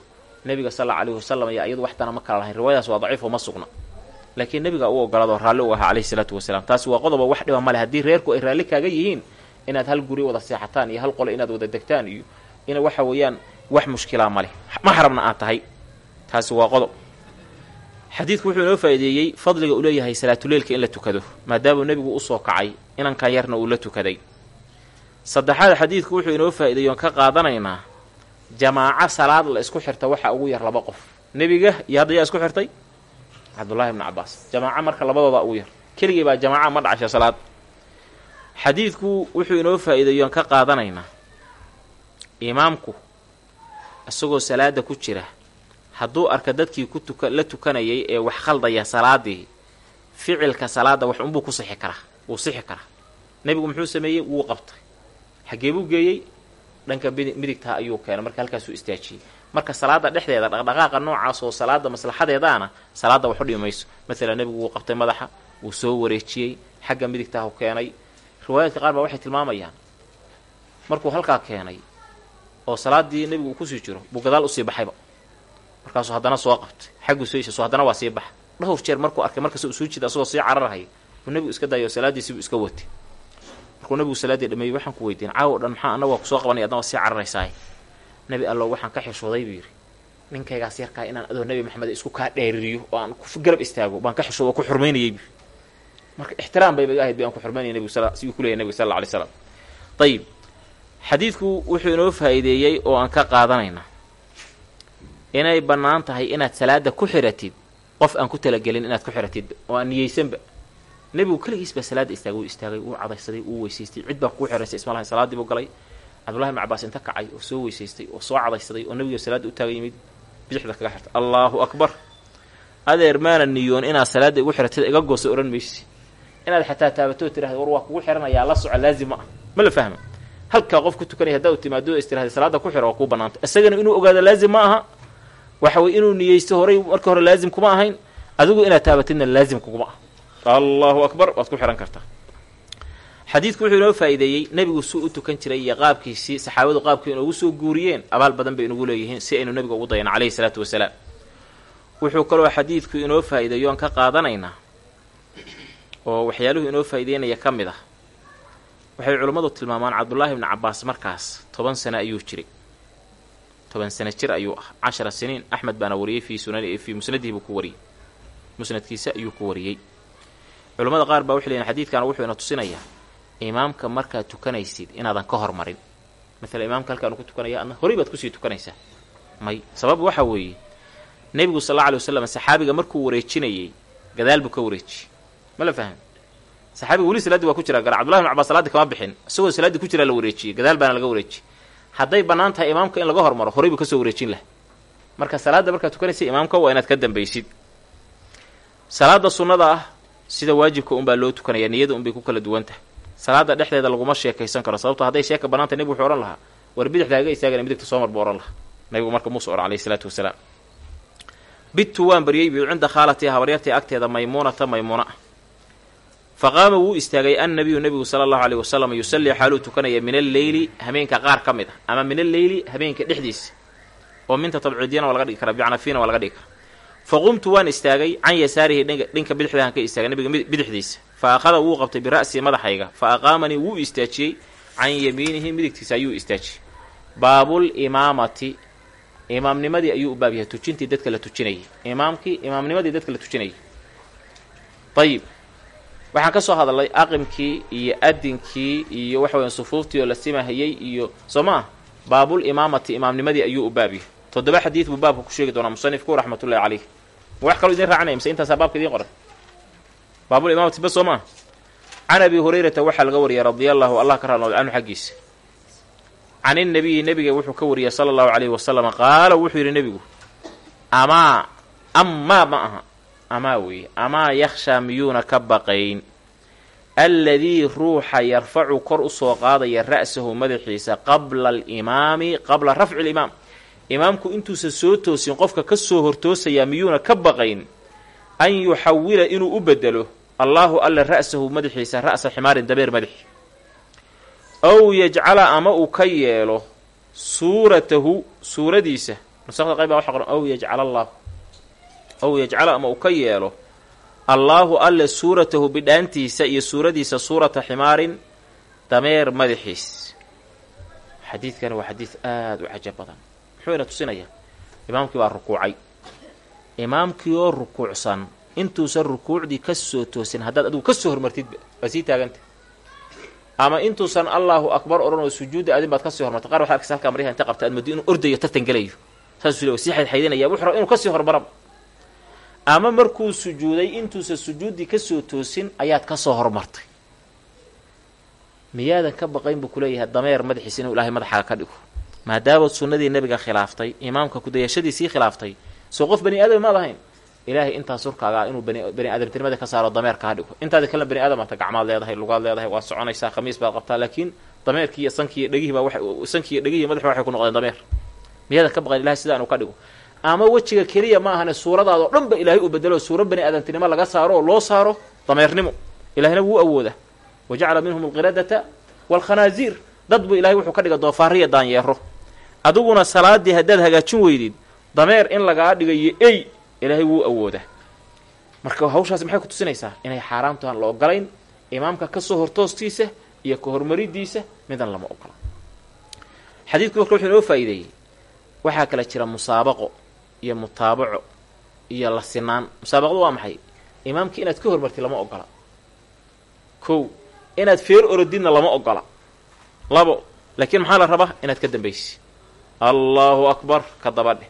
nebiga sal alla alayhi wasalam ayaa iyadu waxtana ma kala lahayn. Riwaayadaas waa daciif oo ma sugna. Laakiin nebiga u ogolaado raalli u ahaa calayhi salaatu wasalaam. Taasi waa qodoba wax dhiba male haddii reerku ay raalli kaaga yihiin inaad hal guri wada seexataan iyo hal qole inaad wada degtaan iyo in waxa weeyaan wax mushkilaa male maxrabna aad tahay. Taasi waa qodob. Xadiidku wuxuu inoo faa'iideeyey fadliga uu leeyahay salaatuleylka in la tukado maadaamuu nebigu u soo kacay inankan yarna uu la tukaday. Saddexaad xadiidku wuxuu inoo faa'ideeyey oon ka qaadanaynaa jamaaco salaad la isku xirta waxaa ugu yar laba qof. Nebiga iyo hadda yaa isku xirtay? Cabdullahi ibnu cabaas jamaaco marka labadooda ugu yar. Keligii baa jamaaca ma dhacasha salaad xadiidku wuxuu inoo faa'iideeyoon ka qaadanaynaa. Imaamku isagoo salaada ku jira hadduu arka dadkii ku tuka la tukanayay ee wax khaldaya salaadii ficilka salaada wax unbuu ku sixi karaa wuu sixi karaa. Nebigu muxuu sameeyey? Wuu qabtay. Xaggee buu geeyey? Dhanka midigtaa ayuu keenay marka halkaasuu istaajiyey. Marka salaada dhexdeeda dhaqdhaqaaqa noocaas oo salaada maslaxadeedaana salaada wax u dhimi mayso maalan nebigu wuu qabtay madaxa wuu soo wareejiyey xagga midigtaah u keenay riwaayaadka qaar baa waxay tilmaamayaan. Markuu halkaa keenay oo salaadii nebigu uu ku sii jiro buu gadaal u sii baxayba markaasuu haddana soo qabtay. Xagguu soo ishaso haddana waa sii baxa dhowr jeer markuu arkay markasta uu soo asagoo sii cararhaya buu nebigu iska dayo salaadiisii buu iska watay. Markuu nebigu salaaddii dhameeyey waxaan ku weydiin caawo dhan maxaa anna waa ku soo qabanaya? Adna waa sii cararaysaay. Nebi allo waxaan ka xishooday buu yidhi. Ninkaygaas yarkaa inaan adoo nebi maxamed isku kaa dheeririyo oo aan garab istaago baan ka xishooda oo ku xurmaynayay buu marka ixtiraam bayba ahayd bi aan ku xurmaynaya nebigu siduu ku leyahy nebigu sal alla alay slam ayib xadiidku wuxuu inoo faa'iideeyey oo aan ka qaadanaynaa inay bannaan tahay inaad salaada ku xiratid qof aan ku talagelin inaad ku xiratidba oo aan niyeysanba. Nebigu keligiis baa salaadda istaagay wuu istaagay wuu cadaysaday wuu weysaystay. Cid baa kugu xiraysay isma lahayn salaaddii buu galay. Cabdullahi ibn cabaas inta kacay oo soo weysaystay oo soo cadaysaday oo nebiga salaadda u taagan yimid bidixda kaga xirtay. Allaahu akbar. Adeer maana niyoon inaad salaadda igu xiratid iga gooso odhan maysi inaad xataa taabatoo tirahda war waa kugu xiranayaa la soco laazim ma ah. Ma la fahma halkaa qof ku tukanaya haddaa u timaado is tirahda salaadda ku xira waa kuu bannaanta. Isagana inuu ogaado laazim ma aha waxa weye inuu niyeysto horay marka hore laazim kuma ahayn adigu inaad taabatidna laazim kuguma ah allahu akbar waad ku xihan kartaa. Xadiidku wuxuu inoo faa'iideeyey nebigu suu u tukan jiray iyo qaabkiisii saxaabadu qaabkii inoogu soo guuriyeen abaal badan bay inugu leeyihiin si aynu nebiga ugu dayano calayhi salaatu wasalaam. Wuxuu kaloo xadiidku inoo faa'iideeyo aan ka qaadanaynaa oo waxyaaluhu inoo faa'iideynaya ka mid ah. Waxay culummadu tilmaamaan cabdullaahi ibni cabbaas markaas toban sano ayuu jiray. Toban sano jir ayuu ah. Cashara siniin axmed baana wariyey fii sunan fii musnadihi buu ku wariyey. Musnadkiisa ayuu ku wariyey. Culammada qaar baa waxay leeyiin xadiidkan wuxuu ina tusinayaa imaamka markaad tukanaysid inaadan ka hormarin. Maala imaamka halkaanu ku tukanaya adna horay baad ku sii tukanaysaa. May. Sabab waxa weeye nebigu sal alla alay wasalam saxaabiga markuu wareejinayey gadaal buu ka wareejiyey ma la fahmi saxaabiga weli salaaddii waa ku jiraa gala cbdullahi bn cabas salaadii kama bixin. Isagoo salaaddii ku jiraa la wareejiyey gadaal baana laga wareejiyey hadday bannaan tahay imaamka in laga hormaro horay buu ka soo wareejin laha marka salaadda markaad tukanaysa imaamka waa inaad ka dambaysid. Salaada sunnada ah sida waajibka unbaa loo tukanaya niyada unbay ku kala duwan tahay. Salaada dhexdeeda laguma sheekaysan karo sababto hadday sheeka bannaantay nebigu wuxuu odhan lahaa war bidixda haga istaagana midigta soomar buu odhan lahaa. Nabigu marka muuse odhan alayhi salaatu wasalaam. Bittu waan baryey biu cinda khaalatii habaryartii agteeda maymuunata maymuuna fa qaama wuu istaagay annabiyu nebigu sala allahu aleyh wasalam yusallii xaaluu tukanaya min alleyli habeenka qaar ka mid ah ama min alleyli habeenka dhexdiisa oo minta tabciidiyana waa laga dhigi karaa bicnafiina waa laga dhigi karaa. Fa qumtu waan istaagay can yasaarihi dhinka bidixdahan ka istaagay nabiga bidixdiisa. Fa akhada wuu qabtay bira'sii madaxayga fa aqaamanii wuu istaajiyey can yamiinihi midigtiisa ayuu istaajiyey. Baabul imaamati imaamnimadii ayuu u baab tujintii dadka la tujinayay. Imaamkii imaamnimadii dadka la tujinayay. Ayib waxaan ka soo hadalnay aqimkii iyo adinkii iyo waxa weya sufuuftii oo la simahayey iyo soo ma ah baabul imaamati imaamnimadii ayuu u baab yahay. Toddoba xadiid buu baabka ku sheegi doonaa musanifku raxmatullahi caleyh ma wax kaloo idin raacanaya mise intaasaa baabka idiin qoran baabul imaamati bas soo maa can abi hurayrata waxaa laga wariyay radia allahu allah ka raalnood canhu xaggiisa can innabiyi nebiga wuxuu ka wariyay sala allahu calayhi wasalam qaala wuxuu yidhi nebigu amaa amaa ma aha amaa weeye amaa yakhshaa miyuuna ka baqayn. Alladii ruuxa yarfacu kor u soo qaadaya ra'sahu madaxiisa qabla alimaami qabla rafci limaam imaamku intuusan soo toosin qofka ka soo hortoosayaa miyuuna ka baqayn an yuxawila inuu u bedelo allaahu alla ra'sahu madaxiisa ra'sa ximaarin dabeer madaxi ow yajcala ama uu ka yeelo suuratahu suuradiisa. Nusakda qayb waxa qoran ow yajcala allaahu ow yajcala ama uu ka yeelo allaahu alle suuratahu bidhaantiisa iyo suuradiisa suurata ximaarin dameer madaxiis xadiidkani waa xadiid aada u cajab badan muxuu ina tusinayaa imaamkii baa rukuucay imaamkii oo rukuucsan intuusan rukuucdii ka soo toosin haddaad adigu ka soo hormartidba waa sii taaganta ama intuusan allaahu akbar odhan oo sujuudda adin baad ka sii hormartay qaar waxad arkaysa halkaa maryaha inta qabta aad moodo inuu ordayo tartan gelayo saasuu le sii wuxuu inuu ka sii hormaraba ama markuu sujuuday intuusan sujuuddii ka soo toosin ayaad ka soo hormartay. Miyaadan ka baqayn buu kuleeyahay dameer madaxiisa inuu ilaahay madaxaaga ka dhigo. Maadaamood sunnadii nebiga khilaaftay imaamka kudayashadiisii khilaaftay. Soo qof bani aadam maad ahayn ilaahay intaa surkaagaa inuu bani aadamtinimada ka saaro dameer kaa dhigo. Intaada kalena bani aadam ata gacmaad leedahay lugaad leedahay waad soconaysaa khamiis baad qabtaa laakiin dameerkii iyo sankii iyo dhegihiibaa wa sankii iyo dhegihi madaxba waxay ku noqdeen dameer. Miyaadan ka baqayn ilahay sidaa inuu ka dhigo ama wejiga keliya ma ahane suuradaadoo dhan ba ilaahay uu bedelo suuro bani aadamtinimo laga saaro oo loo saaro dameernimo ilahina wuu awooda wa jacala minhum alqiradata waalkhanaaziir dad buu ilahay wuxuu ka dhiga doofaariya daanyeero adiguna salaadii haddaad hagaajin weydid dameer in lagaa dhigayo ey ilaahay wuu awoodaa. Marka hawshaasi maxay ku tusinaysaa? Inay xaaraamtaan la ogolayn imaamka ka soo hortoostiisa iyo ka hormaridiisa midan lama ogola xadiidku marka wuxuu inoo faa'iideeyey. Waxaa kala jira musaabaqo iyo mutaabaco iyo la sinaan. Musaabaqadu waa maxay? Imaamkii inaad ka hormartid lama ogola. Kow inaad feer orodidna lama ogola. Labo laakiin maxaa la rabaa? Inaad ka dambaysi allaahu akbar ka dabadheh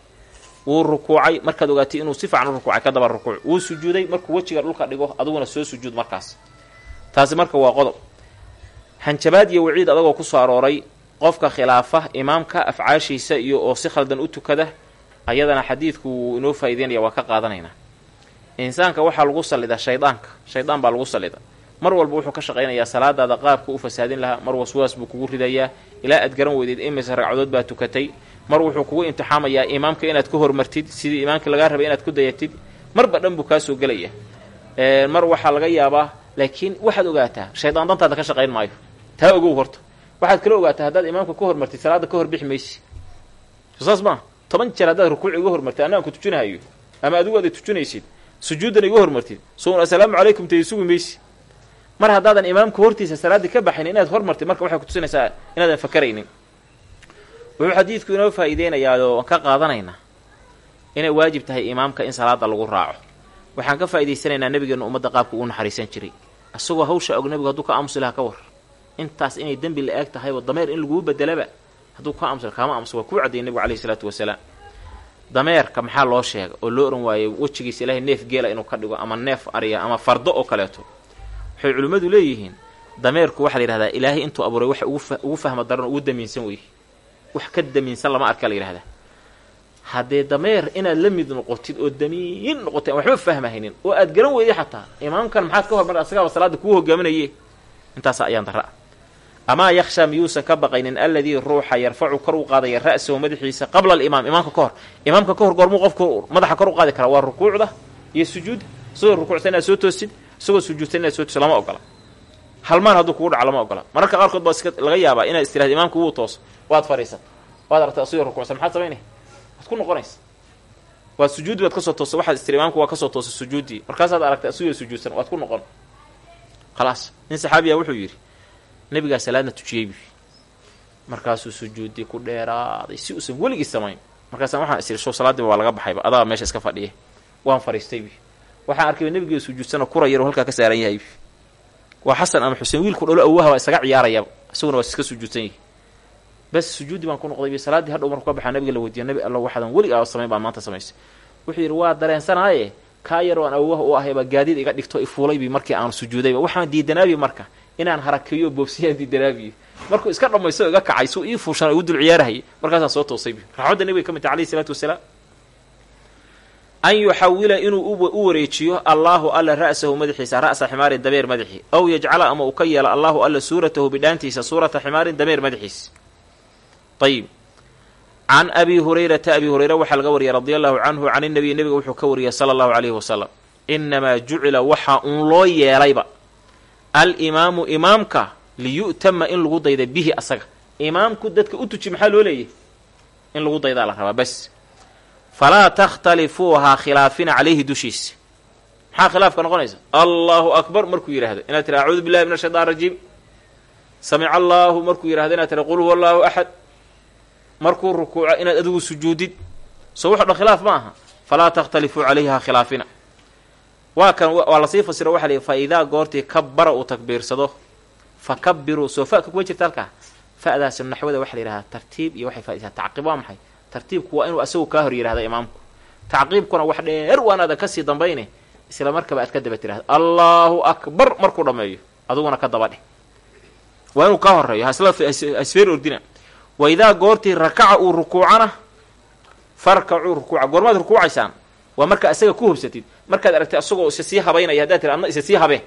wuu rukuucay markaad ogaatay inuu si fiican u rukuucay ka daba rukuuc. Wuu sujuuday markuu wejiga dhulka dhigo adiguna soo sujuud markaas. Taasi marka waa qodob. Hanjabaad iyo waciid adagoo ku soo arooray qofka khilaafa imaamka afcaashiisa iyo oo si khaldan u tukada ayadana xadiidku wuu inoo faa'ideynaya waa ka qaadanaynaa insaanka waxaa lagu sallidaa shaydaanka shaydaan baa lagu sallida. Mar walba wuxuu ka shaqaynayaa salaadaada qaabka u fasaadin lahaa mar waswaas buu kugu ridayaa ilaa aad garan weydeed imise ragcadood baa tukatay. Mar wuxuu kugu imtixaamayaa imaamka inaad ka hormartid sidii imaamka lagaa rabay inaad ku dayatid marba dhan buu kaa soo gelaya. Mar waxaa laga yaabaa laakiin waxaad ogaataa shaydaan dantaada ka shaqayn maayo. Taa ogow horta. Waxaad kala ogaataa haddaad imaamka ka hormartid salaada ka horbixi maysi saas maa toban jeer haddaad rukuuc iga hormartid annagaan ku tujinahayo ama adigu aada tujinaysid sujuuddana iga hormartid soun assalaamu calaykum tay sugi maysi mar haddaadan imaamka hortiisa salaaddii ka baxayn inaad hormartid marka waxay kutusinaysaa inaadan fakaraynin. Wuxuu xadiidku inoo faa'iideynayaa oo ka qaadanaynaa inay waajib tahay imaamka in salaada lagu raaco. Waxaan ka faa'idaysanaynaa nebigeennu ummadda qaabka uu naxariisan jiray. Isagoo hawsha og nebigu hadduu ka aamusi lahaa ka war. Intaas inay dembi la eeg tahayba dameer in laguu bedelaba hadduu ka aamusi kaama aamusa waa kuu caddeeyay nebigu alayhi isalaatu wasalaam. Dameerka maxaa loo sheega oo loo ohan waayey wejigiisa ilaahay neef geela inuu ka dhigo ama neef ariya ama fardo oo kaleeto. Waxay culimmadu leeyihiin dameerku waxaa la yidhahdaa ilaahay intuu abuuray waxa ugu fahma daran ugu damiinsan weye wax ka damiinsan lama arkaa la yidhahdaa. Haddee dameer inaad la mid noqotid oo damiin noqotid waxba fahmahaynin oo aad garan weyday xataa imaamkan maxaad ka hormar asagaaba salaada kuu hogaaminaye intaasa ayaan darra amaa yakhshaa miyuusan ka baqaynin alladii ruuxa yarfacu kor u qaadaya ra'sahu madaxiisa qabla alimaam. Imaamka ka hor. Imaamka ka hor goormuu qofku madaxa kor u qaadi karaa waa rukuucda iyo sujuudda isagoo rukuucsan inaad soo toosid isagoo sujuudsan inaad soo toosid lama halmaan hadduu kugu dhaco lama ogola. Mararka qaarkood baa iska laga yaabaa inaad istirahda imaamka wuu tooso. Waad fadhiisata waad aragtay asigoo rukuucsan maxaad samaynay waad ku noqonaysa. Waad sujuudi baad ka soo toosa waxaad istiri imaamku waa ka soo toosay sujuuddii. Markaasaad aragtay asigoo sujuudsan waad ku noqon. Khalaas. Nin saxaabiya wuxuu yidhi nebigaa salaadna tujiyey bu markaasuu sujuuddii ku dheeraaday si uusan weligii samayn. Markaasa waxaan isiri show salaadiiba waa laga baxayba adaa meesha iska fadhiya waan fadhiistay bi. Waxaan arkayba nebigii sujuudsanoo kura yaroo halkaa ka saaran yahay waa xasan ama xuseen wiilku dhalo awaha waa isaga ciyaarayaba isaguna waa iska sujuudsan yahay. Bas sujuuddii baan ku noqday salaaddii hadhow marku ka baxaa nabiga la weydiiya nabi alla waxaadan weligaa samayn baan maanta samaysay wuxuu yidhi waa dareensanaaye. Kaa yaroo aan awaha u ahayba gaadiid iga dhigto ifuulaybi markii aan sujuudayba waxaan diidanaabi marka inaan harakeeyo boobsiyaan diidanaabiyo markuu iska dhammaysto iga kacay suu ii fuushan igu dul ciyaarahayay markaasaan soo toosay bi. Raxmadda nebiga ka mid tahay alayhi isalaatu wasalaam. An yuxawila inuu u wareejiyo allaahu alla ra'sahu madaxiisa ra'sa ximaarin dameer madaxii aw yajcala ama uu ka yeelo allaahu alla suuratahu bidhaantiisa suurata ximaarin dameer madaxiisa ayib can abi hurayrata abi hurayra waxaa laga wariyay radia allahu canhu can inabiy nebiga wuxuu ka wariyay sala allahu calayhi wasalam inamaa jucila waxaa uun loo yeelayba alimaamu imaamka liyu'tama in lagu dayda bihi asaga. Imaamku dadka u tuji maxaa loo leeyahy in lagu daydaa la rabaa bas. Falaa takhtalifuuhaa khilaafina calayhi dushiisa maxaa khilaafka noqonaysa? Allahu akbar markuu yidhaahdo. Inaad tiri acuudu billahi min ashaytaan rajiim. Samica allaahu markuu yidhahdo inaad tiri qul huwa allaahu markuu rukuuco inaad adigu sujuudid. Soo wuxu dhan khilaaf ma aha. Falaa takhtalifuu calayha khilaafina waa kan waa la sii fasiro waxa la fa idaa goortii kabbara uu takbiirsado fa kabiruu soo fa-ka kuma jirta halkaa. Fa-daas naxwada waxa la yidhahdaa tartiib iyo waxay faaisaa tacqiib waa maxay? Tartiibku waa inuu asagu kaa hor yidhahda imaamku. Tacqiibkuna wax dheer waanaadan ka sii dambayne isla markaba aad ka daba tirahda allaahu akbar markuu dhammeeyo adiguna ka daba dheh. Waa inuu kaa horeeyo hasfeer ordina. Wa idaa goortii rakaca uu rukuucana farkacuu rukuuca goormaad rukuucaysaan waa markaa asaga ku hubsatid markaad aragtay asagoo isa sii habaynaya haddaad tiri adna isa sii habe.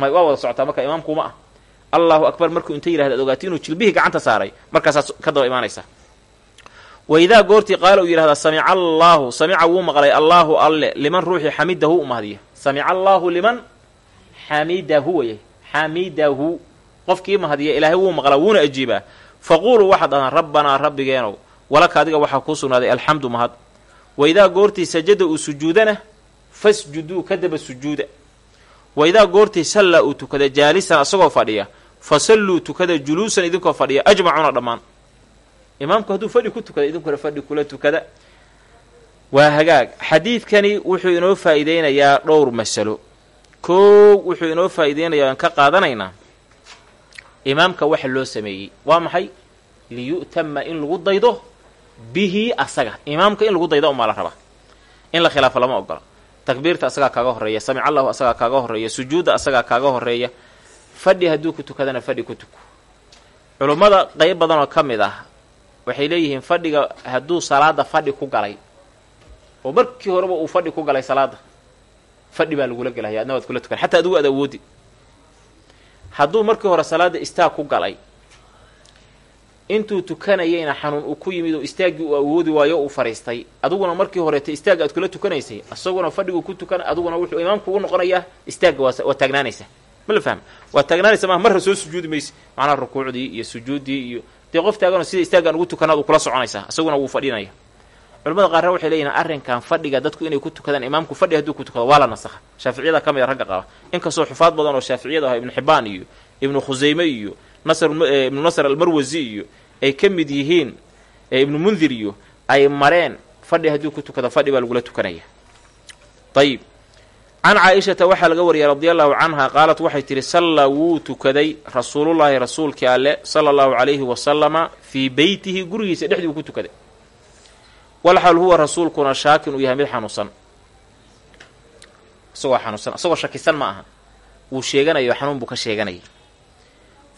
May waa wada socotaa marka imaamkuuma ah allahu akbar markuu inta yidhahda ad ogaatay inuu jilbihii gacanta saaray. Markaasaad ka daba imaanaysaa wa idaa goortii qaala uu yidhahdaa samica allaahu samica wuu maqlay allaahu alle liman ruuxii xamidahu u mahdiya samica allaahu liman xamidahu weye xamidahu. Qofkii mahdiya ilaahay wuu maqlaa wuuna ajiibaa. Faquuluu waxaad dhahdaan rabbanaa rabbigeenow walaka adiga waxaa kuu sugnaaday alxamdu mahad. Wa idaa goortii sajada uu sujuudana fasjuduu ka daba sujuuda. Wa idaa goortii sallaa uu tukada jaalisan asagoo fadhiya fa salluu tukada juluusan idinkoo fadhiya ajmacuuna dhammaan. Imaamku hadduu fadhi ku tukada idinkuna fadhi kula tukada. Waa hagaag. Xadiidkani wuxuu inoo faa'iideynayaa dhowr masalo. Koow wuxuu inoo faa'iideynayaa aan ka qaadanaynaa imaamka waxa loo sameeyey. Waa maxay? Liyu'tama in lagu daydo bihi asaga. Imaamka in lagu daydo umaa la rabaa in la khilaafo lama ogola takbiirta asagaa kaaga horreeya samic allahu asagaa kaaga horreeya sujuudda asagaa kaaga horreeya fadhi hadduu ku tukadana fadhi ku tuko. Culummada qeyb badan oo ka mid ah waxay leeyihiin fadhiga hadduu salaada fadhi ku galay oo markii horeba uu fadhi ku galay salaada fadhi baa lagula gelaya adna waad kula tukan xataa adigu aad awoodi. Hadduu markii hore salaada istaag ku galay intuu tukanayayna xanuun uu ku yimid oo istaaggii uu awoodi waayo uu fariistay. Adiguna markii horeeta istaagga aad kula tukanaysay isaguna fadhiguu ku tukan adiguna wuxuu imaamku ugu noqonayaa istaagga waa taagnaanaysa. Ma la fahma waa taagnaanaysa maaha marra soo sujuudi mayse. Macnaha rukuucdii iyo sujuuddii iyo dee qof taaganoo sida istaaggaan ugu tukanaad uu kula soconaysaa isaguna wuu fadhinaya. Culamada qaarna waxay leeyihiin arrinkan fadhiga dadku inay ku tukadaan imaamku fadhi hadduu ku tukado waa la nasakha shaaficiyada ka mida ragga qaba inkastoo xufaad badan oo shaaficiyada ah ibnu xibaan iyo ibnu khusayme iyo nasr ibnu nasr almarwasi iyo ay ka mid yihiin ibnu mundir iyo ay mareen fadhi hadduu ku tukado fadhi baa lagula tukanaya. Ayib can caaishata waxaa laga wariyay radi allahu canha qaalat waxay tihi sallaa wuu tukaday rasuulullaahi rasuulkii alle sala allahu calayhi wasalama fii beytihi gurigiisa dhexdii uu ku tukaday. Walxal huwa rasuulkuna shaakin uu yahay mid xanuunsan. Isagoo xanuunsan isagoo shakisan ma aha. Wuu sheeganayo xanuun buu ka sheeganayay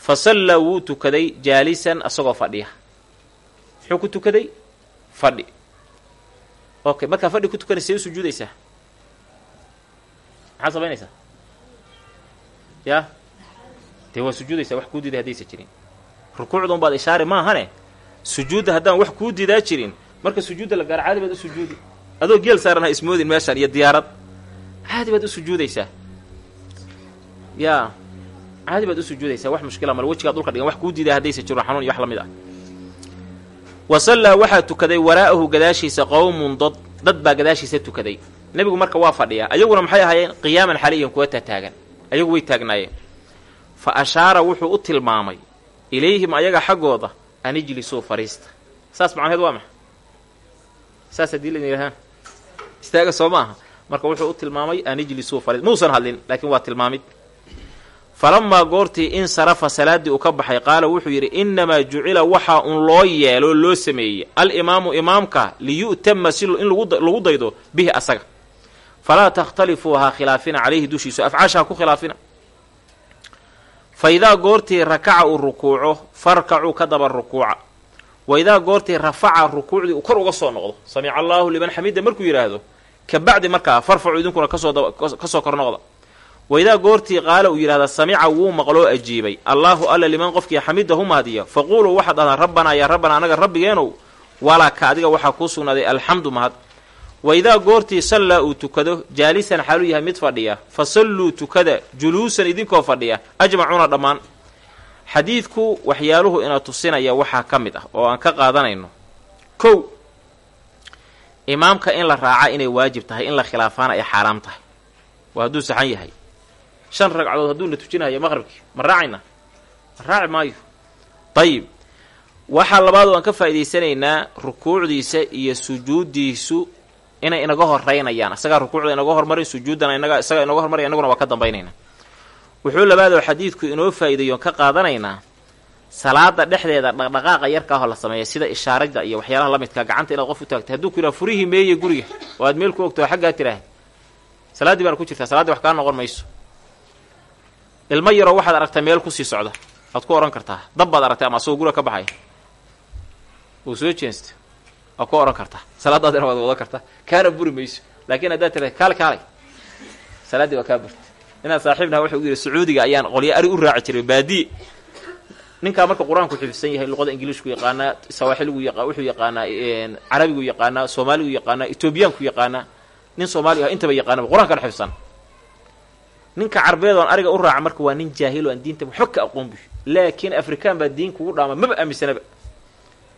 fa sallaa wuu tukaday jaalisan isagoo fadhiya. Muxuu ku tukaday? Fadhi. Okay markaa fadhi ku tukanaysa u sujuudaysaa? Maxaad samaynaysaa yaa dee waa sujuudaysaa wax kuu diiday haddaysa jirin. Rukuucdun baad ishaari maahane? Sujuudda haddaan wax kuu diidaa jirin marka sujuudda la gaaro caadi baad u sujuudi. Adoo geel saaran ha ismoodin meeshaan iyo diyaarad. Caadi baad u sujuudaysaa. Yaa caadi baad u sujuudaysaa wax mushkila male wejigaa dhulka dhigan wax kuu diidaa haddaysa jiro xanuun iyo wax la mid ah. Wa sallaa waxaa tukaday waraa'ahu gadaashiisa qowmun dad dad baa gadaashiisa tukaday. Nebigu marka waa fadhiyaa ayaguna maxay ahaayeen? Qiyaaman xaliyan kuwa taataagan ayagu way taagnaayeen. Fa ashaara wuxuu u tilmaamay ilayhim ayaga xaggooda an ijlisuu fariista. Saas macnaheed waa maxa saas haddii la yidhahaan istaaga soo maaha. Marka wuxuu u tilmaamay an ijlisuu fariis muusan hadlin laakiin waa tilmaamid falamaa goortii insarafa salaaddii uu ka baxay qaala wuxuu yidhi innamaa jucila waxaa un loo yeeloo loo sameeyey. Al-imaamu imaamka liyu'tama si in lagu daydo bihi asaga. Falaa takhtalifuu ha khilaafina calayhi dushiisu afcaasha ha ku khilaafina. Fa idaa goortii rakaca uu rukuuco farkacuu ka daba rukuuca. Wa idaa goortii rafaca rukuucdii uu kor uga soo noqdo samica allaahu liman xamida markuu yidhaahdo ka bacdi markaa farfacu idinkuna ka soo ka soo kor noqda wa idaa goortii qaala uu yidhahda samica wuu maqloo ajiibay allaahu alla liman qofkii xamidahu mahadiya faquuluu waxaad dhahdaan rabbanaa yaa rabbanaa anaga rabbigeenow walaka adiga waxaa kuu sugnaaday alxamdu mahad wa idaa goortii sallaa uu tukado jaalisan xaaluu yahay mid fadhiya fa salluu tukada juluusan idinkoo fadhiya ajmacuuna dhammaan xadiidku waxyaaluhu ina tusinaya waxaa ka mid ah oo aan ka qaadanayno kow imaamka in la raaca inay waajib tahay in la khilaafaana ay xaaraam tahay waa hadduu saxan yahay shan ragcadood hadduu na tujinayo maqribkii? Ma raacayna? Ma raaci maayo. Dayib waxaa labaad oo aan ka faa'idaysanaynaa rukuucdiisa iyo sujuuddiisu inay inaga horeynayaan isagaa rukuucda inaga hormarin sujuuddana inaga isagaa inaga hormaraya inaguna waa ka dambaynaynaa wuxuu labaadoo xadiidku inoo faa'iidayoon ka qaadanaynaa salaada dhexdeeda dhaqdhaqaaqa yarkaahoo la sameeya sida ishaarada iyo waxyaalaha la midkaa gacanta inaad qof u taagtay hadduu ku yidhaha furihii meeye guriga. Oo aad meel ku ogtao xaggaa tiraahda salaaddii baana ku jirtaa saladdii wax kaa noqon mayso ilmo yaroo waxaad aragtaa meel ku sii socda. Waad ku odhan kartaa. Dab baad aragtay ama asagoo guriga ka baxaya uu soo jeensta waad ku odhan kartaa. Salaadaadina waad wadan kartaa. Kaana buri mayso. Laakiin haddaad tiraha kaale kaalay salaaddii waa kaa burta inaad saaxiibnaha wuxuu yidhi sacuudiga ayaan qolyo ari u raaci jiray baadiye ninkaa marka qur'aanku xifidsan yahay luqada ingiliishku yaqaanaa sawaaxiligu yaqa wuxuu yaqaanaa carabigu yaqaanaa soomaaligu yaqaanaa etoobiyaanku yaqaanaa. Nin soomaali ah intaba yaqaanaba qur'aankana xifsan ninka carbeed oon ariga u raaca marka waa nin jaahil o aan diinta waxba ka aqoon buy laakiin afrikaan baa diin kugu dhaama maba aaminsanaba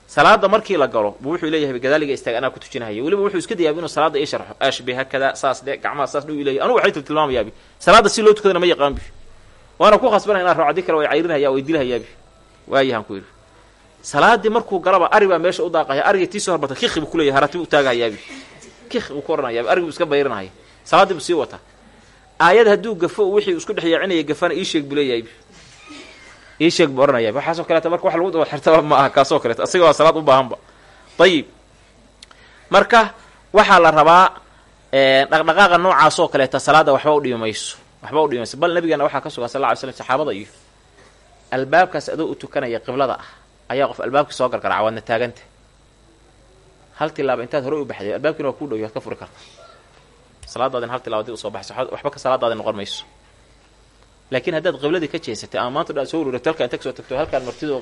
salaada markii la galo buu wuxuu leeyahay gadaaliga istaag anaa ku tujinahaya weliba wuxuu iska dayaaba inuu salaada ii sharxo. Ashbi hakada saas dhe gacmaha saas dhow ileeyahy anugu waxay tiltilmaamayaabi salaada si loo tukadana ma yaqaan buy waana ku khasbanaya inaan raaco kale way cayrinhayaa way dilhayaabi waayahaan ku yidhi. Salaadii markuu galaba ari baa meesha u daaqaya. Arigii tiisoo hormarta kikhi buu kuleeyahay harati u taagahayaabi kikhi buu ku odhanayaabi arigi buu iska bayrinahaya salaaddii buu sii wataa aayad hadduu gafo wixii isku dhex yaacinaya gafana ii sheeg buu ii sheeg buu odhanaya waxaasoo kaleeta marka wax lagu daba xirtaba ma aha kaasoo kaleeta asiga waa salaad u baahanba ayib marka waxaa la rabaa dhaqdhaqaaqa noocaasoo kaleeta salaada waxba u dhimi waxba u dhimi bal nabigeena waxaa ka sugan sal lla ly slam saxaabada iyo albaabkaas adoo u tukanaya qiblada ah. Ayaa qof albaabkii soo gargaraca waadna taaganta hal tilaaba intaad horey u baxday albaabkiina waa kuu waad ka furi karta salaadaadin hal tilaaba dib u soo baxayso. Waxba ka salaadaadi noqon mayso. Laakiin haddaad qibladii ka jeesatay ama maanta dhaa soo ururata halkaa inta ka soo tagto halkaan martido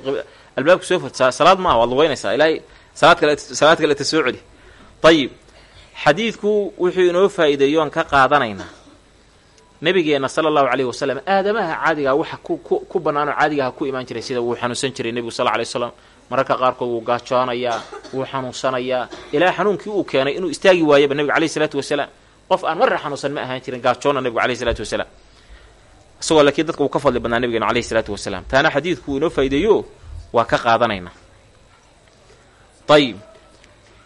albaabka soo furta salaad maaha waad lugeynaysaa. Ilaahay salaad kale salaad kale ta soo celi. Ayib xadiidku wuxuu inoo faa'iideeyo aan ka qaadanaynaa nabigeenna sala allahu calayhi wasalam aadamaha caadigaa waxa ku ku ku bannaanoo ku imaan jiray sida wuu xanuunsan jiray. Nebigu sal alay slam mararka qaarkood wuu gaajoonayaa wuu xanuunsanayaa ilaa xanuunkii uu keenay inuu istaagi waayaba nebiga alayhi isalaatu wasalaam qof aan marra xanuunsan ma ahaan jirin gaajoonna nebigu alayhi isalaatu wasalaam. Isagoo laakiin dadka uu ka fadli badnaa nebigeena alayhi isalaatu wasalaam. Taana xadiidku inoo faa'ideeyo waa ka qaadanaynaa ayib